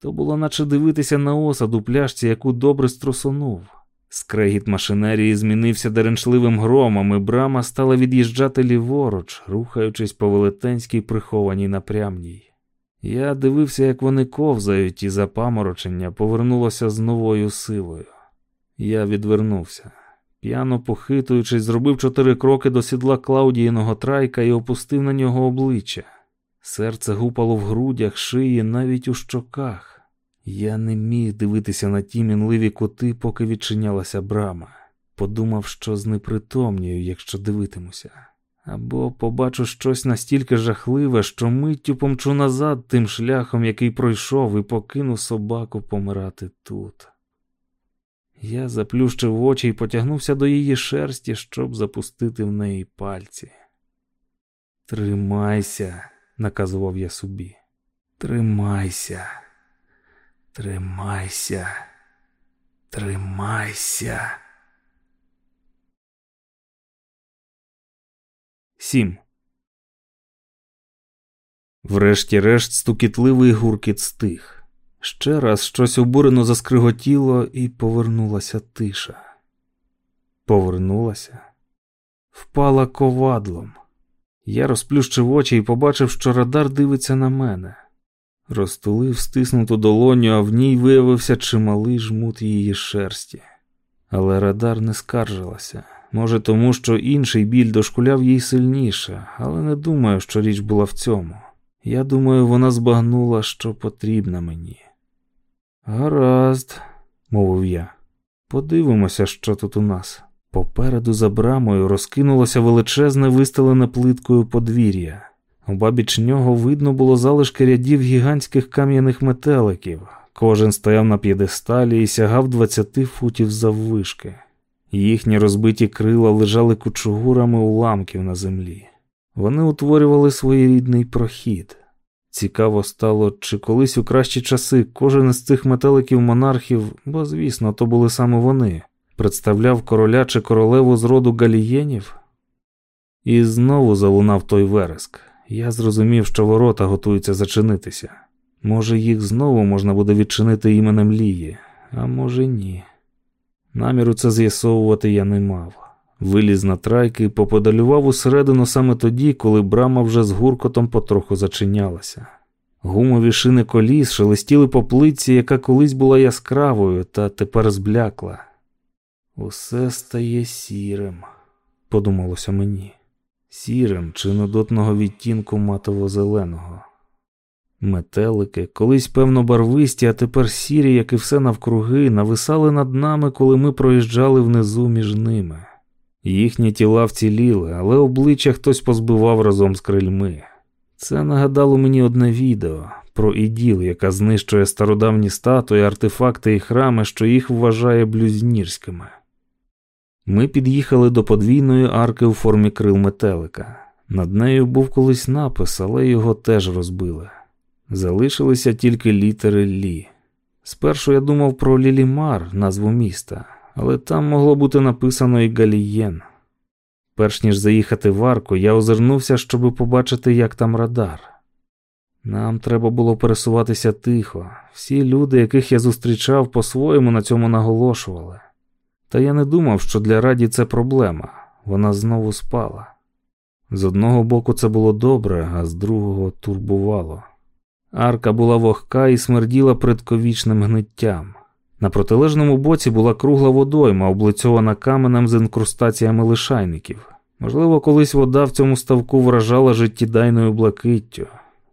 То було наче дивитися на осад у пляшці, яку добре струсонув. Скрегіт машинерії змінився деренчливим громом, і брама стала від'їжджати ліворуч, рухаючись по велетенській прихованій напрямній. Я дивився, як вони ковзають, і запаморочення повернулося з новою силою. Я відвернувся. П'яно похитуючись, зробив чотири кроки до сідла Клаудіїного трайка і опустив на нього обличчя. Серце гупало в грудях, шиї, навіть у щоках. Я не міг дивитися на ті мінливі кути, поки відчинялася брама. Подумав, що знепритомнію, якщо дивитимуся. Або побачу щось настільки жахливе, що миттю помчу назад тим шляхом, який пройшов, і покину собаку помирати тут. Я заплющив очі і потягнувся до її шерсті, щоб запустити в неї пальці. Тримайся, наказував я собі. Тримайся, тримайся, тримайся. Сім. Врешті-решт стукітливий гуркіт стих. Ще раз щось обурено заскриготіло, і повернулася тиша. Повернулася, впала ковадлом. Я розплющив очі і побачив, що радар дивиться на мене. Розтулив стиснуту долоню, а в ній виявився чималий жмут її шерсті. Але радар не скаржилася. Може, тому що інший біль дошкуляв їй сильніше, але не думаю, що річ була в цьому. Я думаю, вона збагнула, що потрібна мені. Гаразд, мовив я. Подивимося, що тут у нас. Попереду за брамою розкинулося величезне вистелене плиткою подвір'я. Обабіч нього видно було залишки рядів гігантських кам'яних метеликів. Кожен стояв на п'єдесталі і сягав 20 футів заввишки. Їхні розбиті крила лежали кучугурами уламків на землі. Вони утворювали своєрідний прохід. Цікаво стало, чи колись у кращі часи кожен із цих метеликів монархів, бо, звісно, то були саме вони, представляв короля чи королеву з роду галієнів? І знову залунав той вереск. Я зрозумів, що ворота готуються зачинитися. Може, їх знову можна буде відчинити іменем Лії, а може ні. Наміру це з'ясовувати я не мав. Виліз на трайки і поподалював усередину саме тоді, коли брама вже з гуркотом потроху зачинялася. Гумові шини коліс шелестіли по плиці, яка колись була яскравою, та тепер зблякла. Усе стає сірим, подумалося мені, сірим чи нудотного відтінку матово-зеленого. Метелики, колись певно барвисті, а тепер сірі, як і все навкруги, нависали над нами, коли ми проїжджали внизу між ними. Їхні тіла вціліли, але обличчя хтось позбивав разом з крильми. Це нагадало мені одне відео про іділ, яка знищує стародавні статуї, артефакти і храми, що їх вважає блюзнірськими. Ми під'їхали до подвійної арки у формі крил метелика. Над нею був колись напис, але його теж розбили. Залишилися тільки літери Лі. Спершу я думав про Лілімар, назву міста, але там могло бути написано і Галієн. Перш ніж заїхати в арку, я озирнувся, щоб побачити, як там радар. Нам треба було пересуватися тихо. Всі люди, яких я зустрічав, по-своєму на цьому наголошували. Та я не думав, що для раді це проблема. Вона знову спала. З одного боку це було добре, а з другого турбувало. Арка була вогка і смерділа предковічним гниттям. На протилежному боці була кругла водойма, облицьована каменем з інкрустаціями лишайників. Можливо, колись вода в цьому ставку вражала життєдайною блакиттю.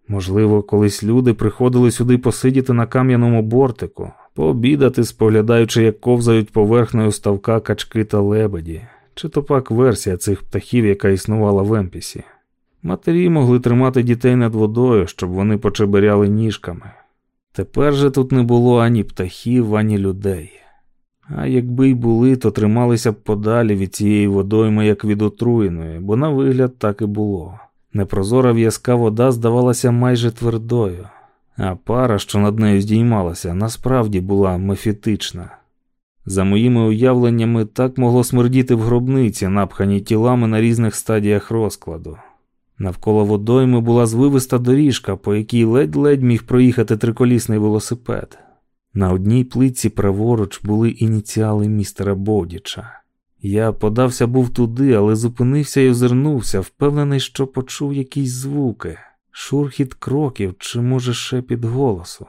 Можливо, колись люди приходили сюди посидіти на кам'яному бортику, пообідати, споглядаючи, як ковзають поверхнею ставка качки та лебеді, чи то пак версія цих птахів, яка існувала в Емпісі. Матері могли тримати дітей над водою, щоб вони почеберяли ніжками. Тепер же тут не було ані птахів, ані людей. А якби й були, то трималися б подалі від цієї водойми, як від отруєної, бо на вигляд так і було. Непрозора в'язка вода здавалася майже твердою, а пара, що над нею здіймалася, насправді була мефітична. За моїми уявленнями, так могло смердіти в гробниці, напхані тілами на різних стадіях розкладу. Навколо водойми була звивиста доріжка, по якій ледь-ледь міг проїхати триколісний велосипед. На одній плитці праворуч були ініціали містера Бодіча. Я подався був туди, але зупинився і озирнувся, впевнений, що почув якісь звуки, шурхіт кроків чи, може, шепіт голосу.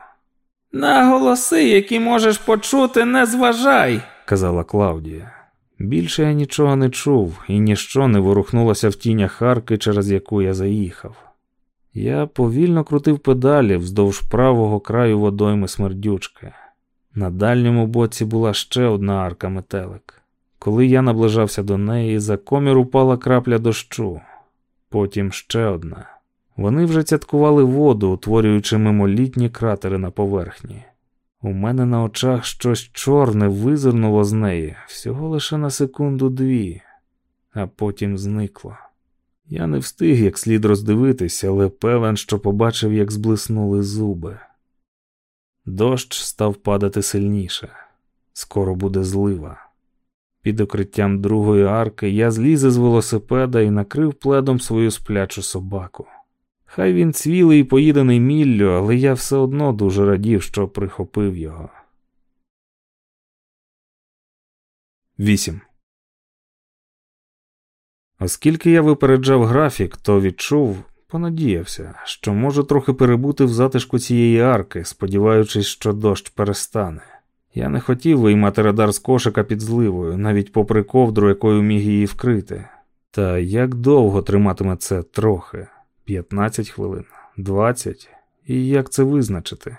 На голоси, які можеш почути, не зважай, казала Клаудія. Більше я нічого не чув, і ніщо не ворухнулося в тінях арки, через яку я заїхав. Я повільно крутив педалі вздовж правого краю водойми смердючки. На дальньому боці була ще одна арка метелик. Коли я наближався до неї, за комір упала крапля дощу, потім ще одна. Вони вже цяткували воду, утворюючи мимолітні кратери на поверхні. У мене на очах щось чорне визирнуло з неї всього лише на секунду дві, а потім зникло. Я не встиг як слід роздивитися, але певен, що побачив, як зблиснули зуби. Дощ став падати сильніше, скоро буде злива. Під укриттям другої арки я зліз із велосипеда і накрив пледом свою сплячу собаку. Хай він цвілий і поїдений міллю, але я все одно дуже радів, що прихопив його. 8. Оскільки я випереджав графік, то відчув, понадіявся, що можу трохи перебути в затишку цієї арки, сподіваючись, що дощ перестане. Я не хотів виймати радар з кошика під зливою, навіть попри ковдру, якою міг її вкрити. Та як довго триматиме це трохи? 15 хвилин, 20. І як це визначити?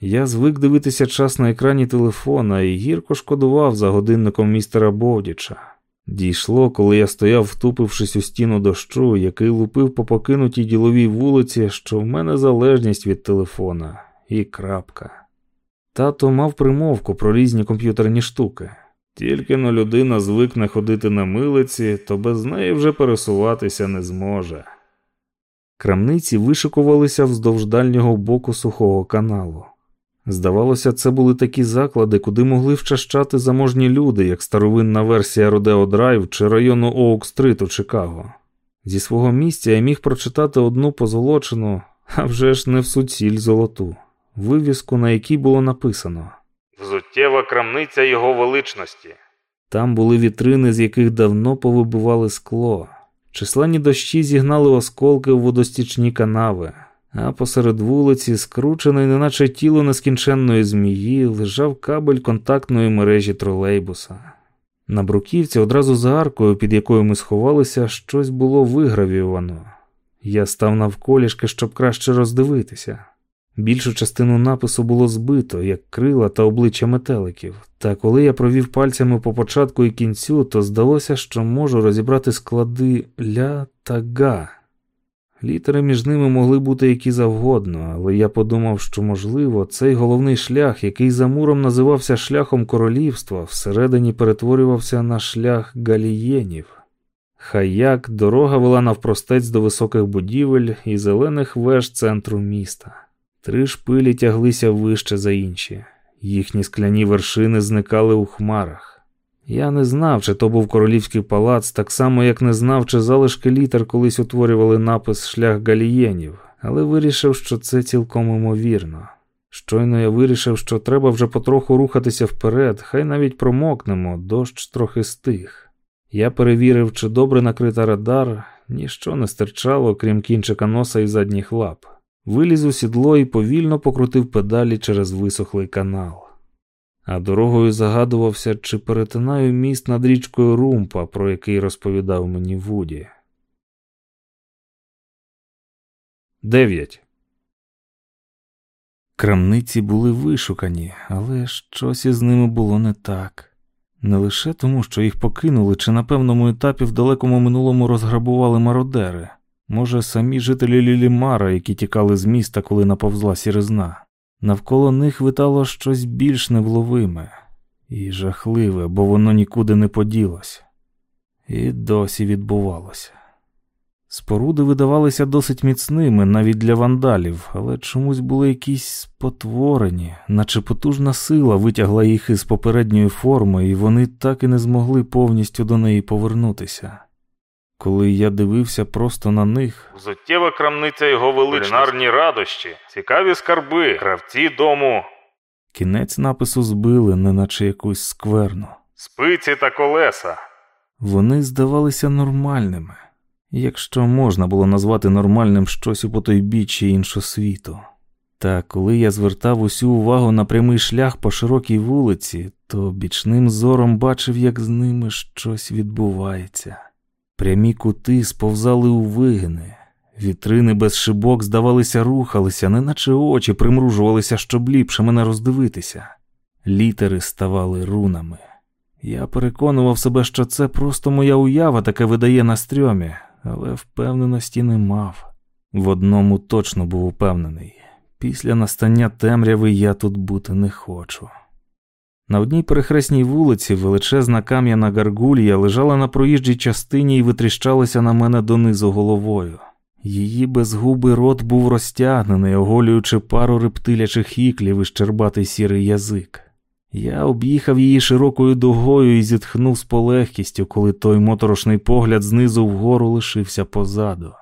Я звик дивитися час на екрані телефона і гірко шкодував за годинником містера Бовдіча. Дійшло, коли я стояв, втупившись у стіну дощу, який лупив по покинутій діловій вулиці, що в мене залежність від телефона, і крапка. Тато мав примовку про різні комп'ютерні штуки. Тільки но людина звикне ходити на милиці, то без неї вже пересуватися не зможе. Крамниці вишикувалися вздовж дальнього боку сухого каналу. Здавалося, це були такі заклади, куди могли вчащати заможні люди, як старовинна версія Родео Драйв чи району Оук-стрит у Чикаго. Зі свого місця я міг прочитати одну позолочену, а вже ж не в суціль золоту, вивіску, на якій було написано Взуттєва крамниця його величності. Там були вітрини, з яких давно повибивали скло. Численні дощі зігнали осколки в водостічні канави, а посеред вулиці, скручений, неначе тіло нескінченної змії, лежав кабель контактної мережі тролейбуса. На бруківці одразу за аркою, під якою ми сховалися, щось було вигравівано. Я став навколішки, щоб краще роздивитися. Більшу частину напису було збито, як крила та обличчя метеликів, та коли я провів пальцями по початку і кінцю, то здалося, що можу розібрати склади ля та га. Літери між ними могли бути які завгодно, але я подумав, що, можливо, цей головний шлях, який за муром називався шляхом королівства, всередині перетворювався на шлях галієнів. Хай як дорога вела навпростець до високих будівель і зелених веж центру міста. Три шпилі тяглися вище за інші, їхні скляні вершини зникали у хмарах. Я не знав, чи то був королівський палац, так само, як не знав, чи залишки літер колись утворювали напис шлях галієнів, але вирішив, що це цілком імовірно. Щойно я вирішив, що треба вже потроху рухатися вперед, хай навіть промокнемо, дощ трохи стих. Я перевірив, чи добре накрита радар, ніщо не стирчало, крім кінчика носа і задніх лап. Виліз у сідло і повільно покрутив педалі через висохлий канал а дорогою загадувався, чи перетинаю міст над річкою Румпа, про який розповідав мені Вуді. 9. Крамниці були вишукані, але щось із ними було не так. Не лише тому, що їх покинули, чи на певному етапі в далекому минулому розграбували мародери, може, самі жителі Лілімара, які тікали з міста, коли наповзла сіризна. Навколо них витало щось більш невловиме і жахливе, бо воно нікуди не поділося. І досі відбувалося. Споруди видавалися досить міцними навіть для вандалів, але чомусь були якісь спотворені, наче потужна сила витягла їх із попередньої форми, і вони так і не змогли повністю до неї повернутися. Коли я дивився просто на них, взуттєва крамниця його величності, радощі, цікаві скарби, кравці дому. Кінець напису збили, неначе якусь скверну. Спиці та колеса. Вони здавалися нормальними, якщо можна було назвати нормальним щось у потойбіччі іншого світу. Та коли я звертав усю увагу на прямий шлях по широкій вулиці, то бічним зором бачив, як з ними щось відбувається. Прямі кути сповзали у вигини, вітрини без шибок, здавалися, рухалися, неначе очі примружувалися, щоб ліпше мене роздивитися. Літери ставали рунами. Я переконував себе, що це просто моя уява таке видає на стрьомі, але впевненості не мав. В одному точно був упевнений. Після настання темряви я тут бути не хочу. На одній перехресній вулиці величезна кам'яна гаргулія лежала на проїжджій частині і витріщалася на мене донизу головою. Її безгубий рот був розтягнений, оголюючи пару рептилячих іклів і щербатий сірий язик. Я об'їхав її широкою дугою і зітхнув з полегкістю, коли той моторошний погляд знизу вгору лишився позаду.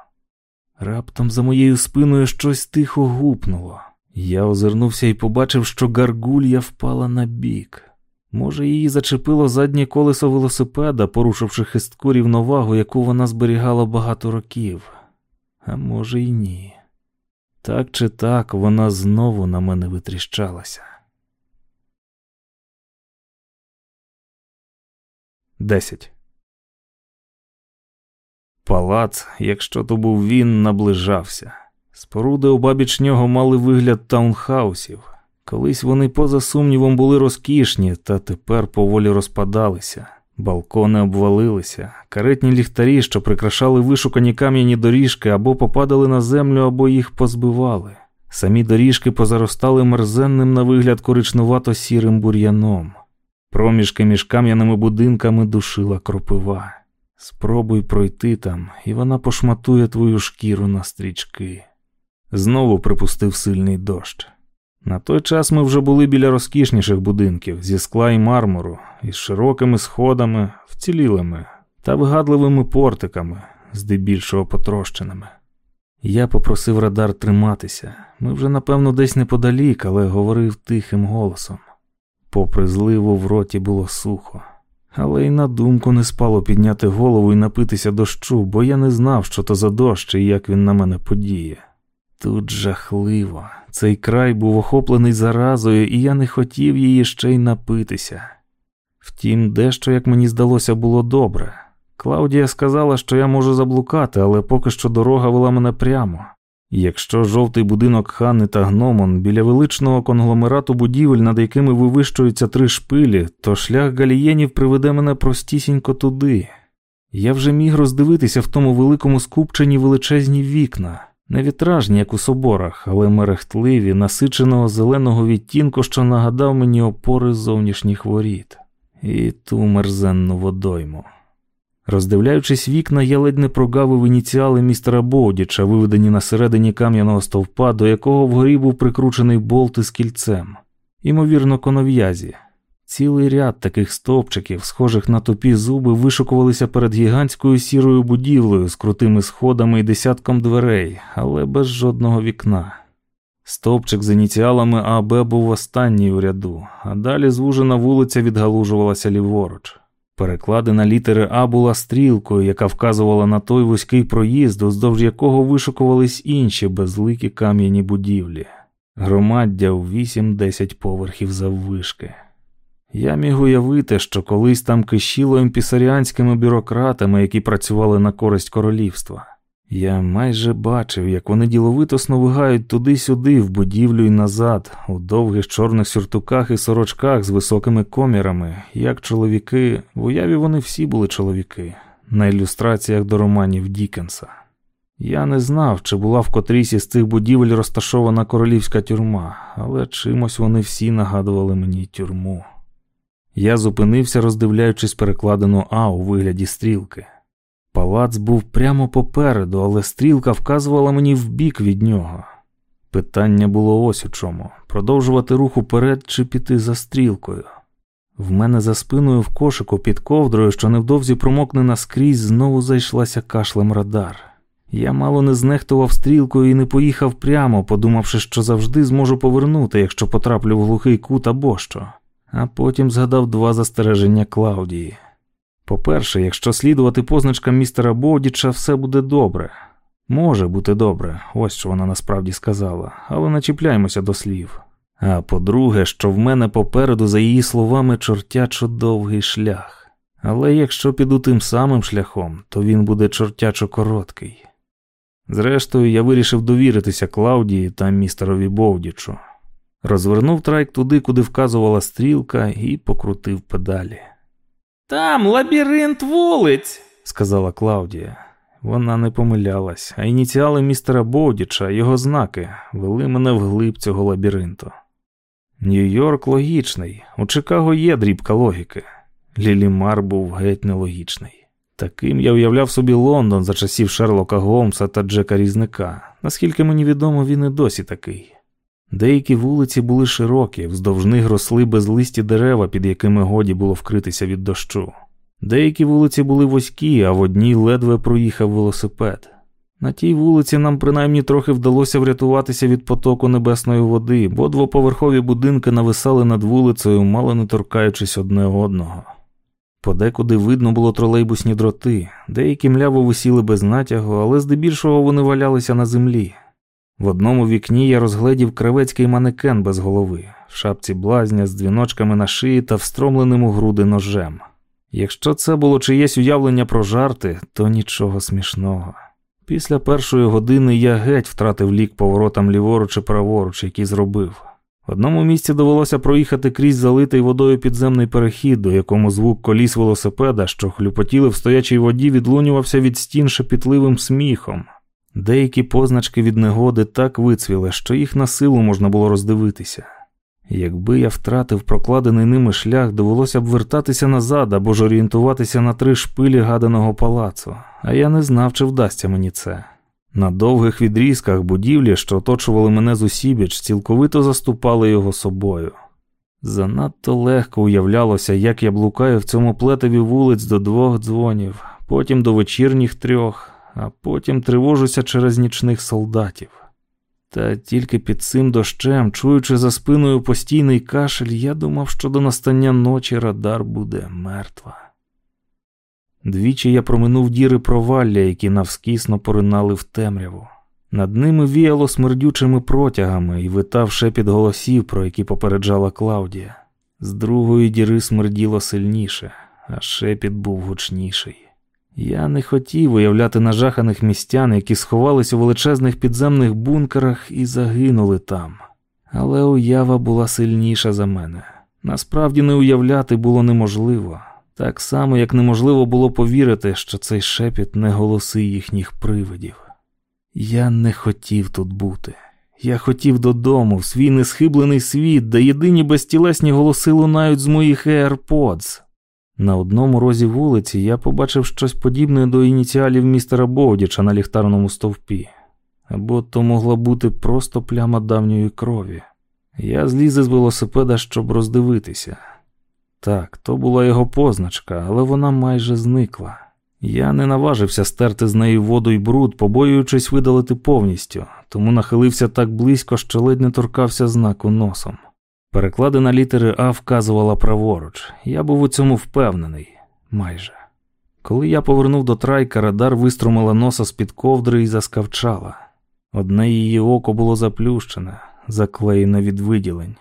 Раптом за моєю спиною щось тихо гупнуло. Я озирнувся і побачив, що гаргулья впала на бік. Може, її зачепило заднє колесо велосипеда, порушивши хистку рівновагу, яку вона зберігала багато років, а може, й ні. Так чи так вона знову на мене витріщалася. Десять. Палац, якщо то був він, наближався. Споруди обабіч нього мали вигляд таунхаусів. Колись вони, поза сумнівом, були розкішні, та тепер поволі розпадалися. Балкони обвалилися, каретні ліхтарі, що прикрашали вишукані кам'яні доріжки, або попадали на землю, або їх позбивали. Самі доріжки позаростали мерзенним на вигляд коричнувато сірим бур'яном. Проміжки між кам'яними будинками душила кропива. Спробуй пройти там, і вона пошматує твою шкіру на стрічки. Знову припустив сильний дощ. На той час ми вже були біля розкішніших будинків зі скла і мармуру, із широкими сходами, вцілілими та вигадливими портиками, здебільшого потрощеними. Я попросив радар триматися. Ми вже, напевно, десь неподалік, але говорив тихим голосом. Попри зливу в роті було сухо, але й на думку не спало підняти голову і напитися дощу, бо я не знав, що то за дощ і як він на мене подіє. Тут жахливо. Цей край був охоплений заразою, і я не хотів її ще й напитися. Втім, дещо, як мені здалося, було добре. Клаудія сказала, що я можу заблукати, але поки що дорога вела мене прямо. Якщо жовтий будинок Хани та Гномон біля величного конгломерату будівель, над якими вивищуються три шпилі, то шлях галієнів приведе мене простісінько туди. Я вже міг роздивитися в тому великому скупченні величезні вікна, не вітражні, як у соборах, але мерехтливі, насиченого зеленого відтінку, що нагадав мені опори зовнішніх воріт, і ту мерзенну водойму. Роздивляючись вікна, я ледь не прогавив ініціали містера Боудіча, виведені на середині кам'яного стовпа, до якого вгорі був прикручений болт із кільцем, імовірно, конов'язі. Цілий ряд таких стовпчиків, схожих на тупі зуби, вишукувалися перед гігантською сірою будівлею з крутими сходами і десятком дверей, але без жодного вікна. Стовпчик з ініціалами АБ був останній у ряду, а далі звужена вулиця відгалужувалася ліворуч. Перекладена літери А була стрілкою, яка вказувала на той вузький проїзд, уздовж якого вишукувались інші безликі кам'яні будівлі, громаддя у 8-10 поверхів заввишки. Я міг уявити, що колись там кишіло імпісаріанськими бюрократами, які працювали на користь королівства. Я майже бачив, як вони діловито сновигають туди-сюди, в будівлю і назад, у довгих чорних сюртуках і сорочках з високими комірами, як чоловіки, в уяві вони всі були чоловіки, на ілюстраціях до романів Дікенса. Я не знав, чи була в котрійсь із цих будівель розташована королівська тюрма, але чимось вони всі нагадували мені тюрму. Я зупинився, роздивляючись перекладену А у вигляді стрілки. Палац був прямо попереду, але стрілка вказувала мені вбік від нього. Питання було ось у чому продовжувати рух уперед чи піти за стрілкою. В мене за спиною в кошику під ковдрою, що невдовзі промокне наскрізь, знову зайшлася кашлем радар. Я мало не знехтував стрілкою і не поїхав прямо, подумавши, що завжди зможу повернути, якщо потраплю в глухий кут або що, а потім згадав два застереження Клаудії. По-перше, якщо слідувати позначкам містера Бодіча, все буде добре. Може бути добре, ось що вона насправді сказала, але не чіпляємося до слів. А по-друге, що в мене попереду, за її словами, чортячо довгий шлях. Але якщо піду тим самим шляхом, то він буде чортячо короткий. Зрештою, я вирішив довіритися Клаудії та містерові Бовдічу. Розвернув трайк туди, куди вказувала стрілка, і покрутив педалі. Там лабіринт вулиць, сказала Клаудія. Вона не помилялась, а ініціали містера Боудіча, його знаки, вели мене вглиб цього лабіринту. Нью-Йорк логічний, у Чикаго є дрібка логіки. Лілімар був геть нелогічний. Таким я уявляв собі Лондон за часів Шерлока Голмса та Джека Різника. Наскільки мені відомо, він і досі такий. Деякі вулиці були широкі, вздовж них росли безлисті дерева, під якими годі було вкритися від дощу. Деякі вулиці були вузькі, а в одній ледве проїхав велосипед. На тій вулиці нам принаймні трохи вдалося врятуватися від потоку небесної води, бо двоповерхові будинки нависали над вулицею, мало не торкаючись одне одного. Подекуди видно було тролейбусні дроти, деякі мляво висіли без натягу, але здебільшого вони валялися на землі. В одному вікні я розгледів кравецький манекен без голови, в шапці блазня з дзвіночками на шиї та встромленим у груди ножем. Якщо це було чиєсь уявлення про жарти, то нічого смішного. Після першої години я геть втратив лік поворотам ліворуч і праворуч, який зробив. В одному місці довелося проїхати крізь залитий водою підземний перехід, до якому звук коліс велосипеда, що хлюпотіли в стоячій воді, відлунювався від стін шепітливим сміхом. Деякі позначки від негоди так вицвіли, що їх на силу можна було роздивитися. Якби я втратив прокладений ними шлях, довелося б вертатися назад або ж орієнтуватися на три шпилі гаданого палацу, а я не знав, чи вдасться мені це. На довгих відрізках будівлі, що оточували мене з усібіч, цілковито заступали його собою. Занадто легко уявлялося, як я блукаю в цьому плетеві вулиць до двох дзвонів, потім до вечірніх трьох, а потім тривожуся через нічних солдатів. Та тільки під цим дощем, чуючи за спиною постійний кашель, я думав, що до настання ночі радар буде мертва. Двічі я проминув діри провалля, які навскісно поринали в темряву. Над ними віяло смердючими протягами і витав шепіт голосів, про які попереджала Клаудія. З другої діри смерділо сильніше, а шепіт був гучніший. Я не хотів уявляти нажаханих містян, які сховались у величезних підземних бункерах і загинули там. Але уява була сильніша за мене. Насправді не уявляти було неможливо, так само, як неможливо було повірити, що цей шепіт не голоси їхніх привидів. Я не хотів тут бути. Я хотів додому, в свій несхиблений світ, де єдині безтілесні голоси лунають з моїх AirPods. На одному розі вулиці я побачив щось подібне до ініціалів містера Бовдіча на ліхтарному стовпі, або то могла бути просто пляма давньої крові. Я зліз з велосипеда, щоб роздивитися. Так, то була його позначка, але вона майже зникла. Я не наважився стерти з неї воду і бруд, побоюючись видалити повністю, тому нахилився так близько, що ледь не торкався знаку носом. Перекладена літери А вказувала праворуч. Я був у цьому впевнений майже. Коли я повернув до трайка, радар виструмила носа з-під ковдри і заскавчала. Одне її око було заплющене, заклеєне від виділень.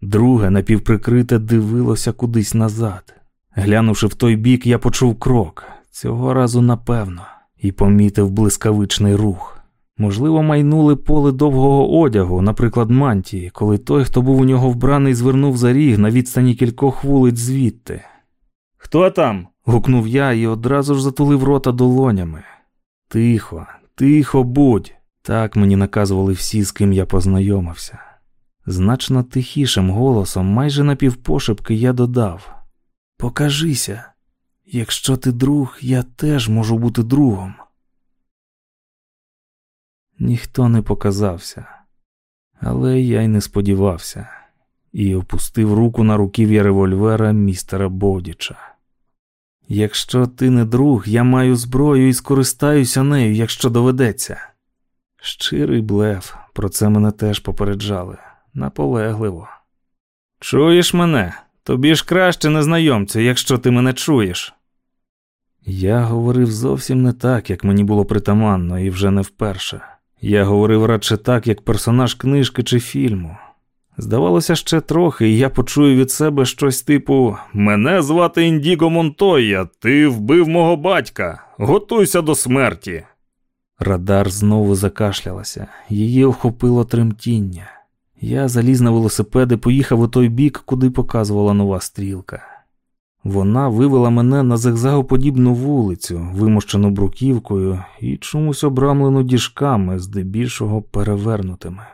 Друге, напівприкрите, дивилося кудись назад. Глянувши в той бік, я почув крок, цього разу напевно, і помітив блискавичний рух. Можливо, майнули поле довгого одягу, наприклад, мантії, коли той, хто був у нього вбраний, звернув за ріг на відстані кількох вулиць звідти. Хто там? гукнув я і одразу ж затулив рота долонями. Тихо, тихо будь. Так мені наказували всі, з ким я познайомився. Значно тихішим голосом, майже напівпошепки, я додав: Покажися, якщо ти друг, я теж можу бути другом. Ніхто не показався, але я й не сподівався, і опустив руку на руків'я револьвера містера Бодіча. Якщо ти не друг, я маю зброю і скористаюся нею, якщо доведеться. Щирий блеф, про це мене теж попереджали наполегливо. Чуєш мене? Тобі ж краще незнайомця, якщо ти мене чуєш. Я говорив зовсім не так, як мені було притаманно, і вже не вперше. Я говорив радше так, як персонаж книжки чи фільму. Здавалося, ще трохи, і я почую від себе щось типу: Мене звати Індіго Монтоя, ти вбив мого батька, готуйся до смерті. Радар знову закашлялася, її охопило тремтіння. Я заліз на велосипед і поїхав у той бік, куди показувала нова стрілка. Вона вивела мене на зигзагоподібну вулицю, вимощену бруківкою і чомусь обрамлену діжками, здебільшого перевернутими.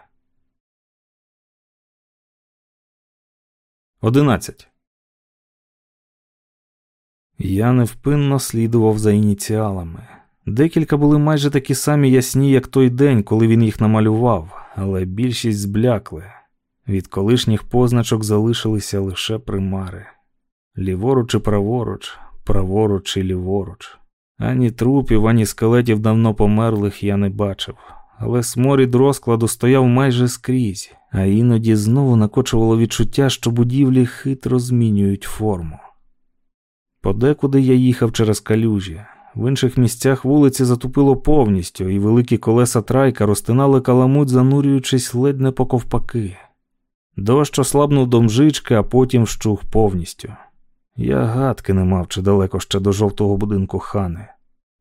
11. Я невпинно слідував за ініціалами. Декілька були майже такі самі ясні, як той день, коли він їх намалював, але більшість зблякли. Від колишніх позначок залишилися лише примари ліворуч і праворуч, праворуч і ліворуч. Ані трупів, ані скелетів давно померлих я не бачив, але сморід розкладу стояв майже скрізь, а іноді знову накочувало відчуття, що будівлі хитро змінюють форму. Подекуди я їхав через калюжі, в інших місцях вулиці затупило повністю, і великі колеса трайка розтинали каламуть, занурюючись ледь не по ковпаки. Дощ ослабнув до мжички, а потім вщух повністю. Я гадки не мав чи далеко ще до жовтого будинку хани.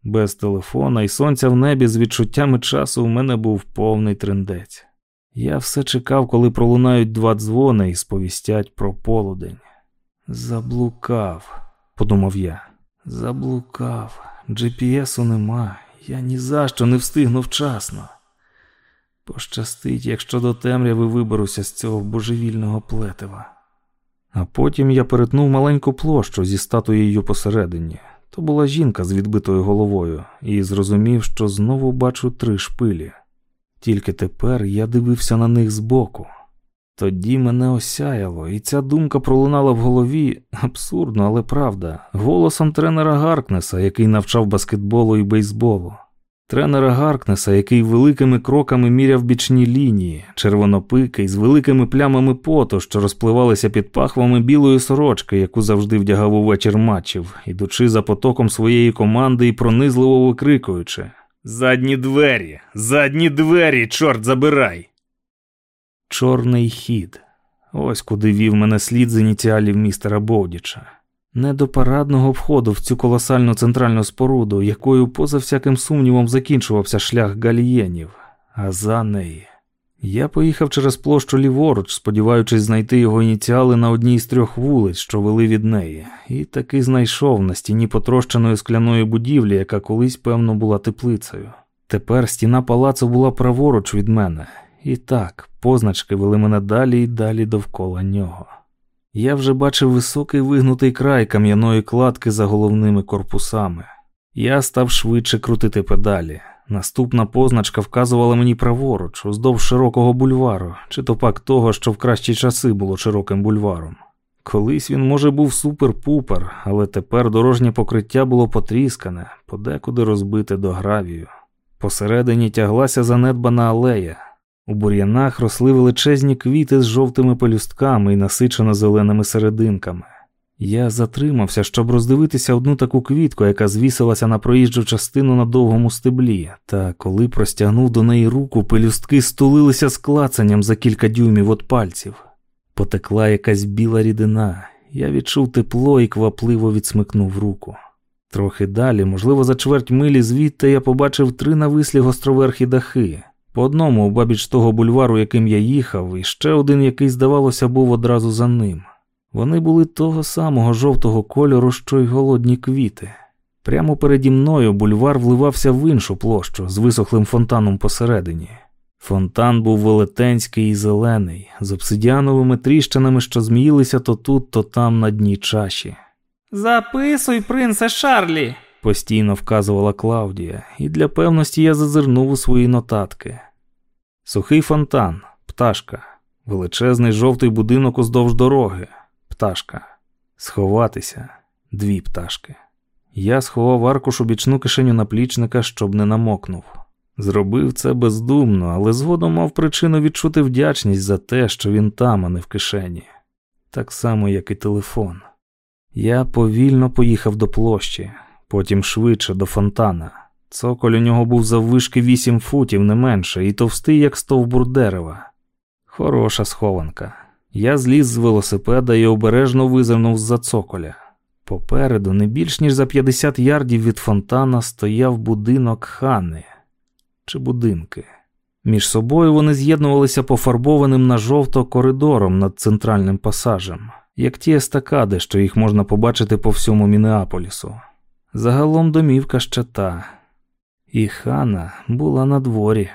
Без телефона і сонця в небі з відчуттями часу у мене був повний трендець. Я все чекав, коли пролунають два дзвони і сповістять про полудень. Заблукав, подумав я. Заблукав. GPS-у нема. Я ні за що не встигну вчасно. Пощастить, якщо до темряви виберуся з цього божевільного плетива. А потім я перетнув маленьку площу зі статуєю посередині. То була жінка з відбитою головою, і зрозумів, що знову бачу три шпилі. Тільки тепер я дивився на них збоку. Тоді мене осяяло, і ця думка пролунала в голові абсурдно, але правда, голосом тренера Гаркнеса, який навчав баскетболу і бейсболу. Тренера Гаркнеса, який великими кроками міряв бічні лінії, червонопикий, з великими плямами поту, що розпливалися під пахвами білої сорочки, яку завжди вдягав у вечір матчів, ідучи за потоком своєї команди і пронизливо викрикуючи Задні двері, задні двері, чорт забирай! Чорний хід. Ось куди вів мене слід з ініціалів містера Бовдіча. Не до парадного входу в цю колосальну центральну споруду, якою поза всяким сумнівом закінчувався шлях галієнів, а за неї. Я поїхав через площу ліворуч, сподіваючись знайти його ініціали на одній з трьох вулиць, що вели від неї, і таки знайшов на стіні потрощеної скляної будівлі, яка колись, певно, була теплицею. Тепер стіна палацу була праворуч від мене, і так, позначки вели мене далі і далі довкола нього. Я вже бачив високий вигнутий край кам'яної кладки за головними корпусами. Я став швидше крутити педалі. Наступна позначка вказувала мені праворуч, уздовж широкого бульвару, чи то пак того, що в кращі часи було широким бульваром. Колись він, може, був супер-пупер, але тепер дорожнє покриття було потріскане, подекуди розбите до гравію. Посередині тяглася занедбана алея. У бур'янах росли величезні квіти з жовтими пелюстками і насичено зеленими серединками. Я затримався, щоб роздивитися одну таку квітку, яка звісилася на проїжджу частину на довгому стеблі, та коли простягнув до неї руку, пелюстки стулилися з клацанням за кілька дюймів від пальців. Потекла якась біла рідина. Я відчув тепло і квапливо відсмикнув руку. Трохи далі, можливо, за чверть милі звідти я побачив три навислі гостроверхі дахи. По одному обабіч того бульвару, яким я їхав, і ще один, який, здавалося, був одразу за ним. Вони були того самого жовтого кольору, що й голодні квіти. Прямо переді мною бульвар вливався в іншу площу з висохлим фонтаном посередині. Фонтан був велетенський і зелений, з обсидіановими тріщинами, що зміїлися то тут, то там на дні чаші. Записуй, принце Шарлі, постійно вказувала Клаудія, і для певності я зазирнув у свої нотатки. Сухий фонтан, пташка, величезний жовтий будинок уздовж дороги, пташка, сховатися, дві пташки. Я сховав аркуш у бічну кишеню наплічника, щоб не намокнув. Зробив це бездумно, але згодом мав причину відчути вдячність за те, що він там, а не в кишені. Так само, як і телефон. Я повільно поїхав до площі, потім швидше до фонтана. Цоколь у нього був заввишки вісім футів, не менше, і товстий, як стовбур дерева. Хороша схованка. Я зліз з велосипеда і обережно визирнув з-за цоколя. Попереду, не більш ніж за 50 ярдів від фонтана, стояв будинок хани чи будинки. Між собою вони з'єднувалися пофарбованим на жовто коридором над центральним пасажем, як ті естакади, що їх можна побачити по всьому Мінеаполісу. Загалом домівка ще та, і хана була на дворі.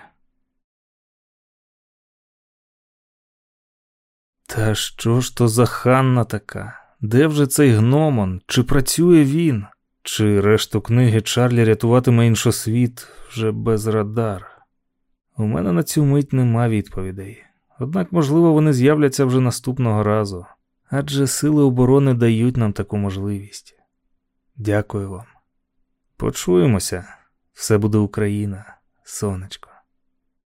Та що ж то за ханна така? Де вже цей гномон? Чи працює він? Чи решту книги Чарлі рятуватиме іншосвіт вже без радар? У мене на цю мить нема відповідей. Однак, можливо, вони з'являться вже наступного разу, адже сили оборони дають нам таку можливість. Дякую вам. Почуємося. Все буде Україна, сонечко.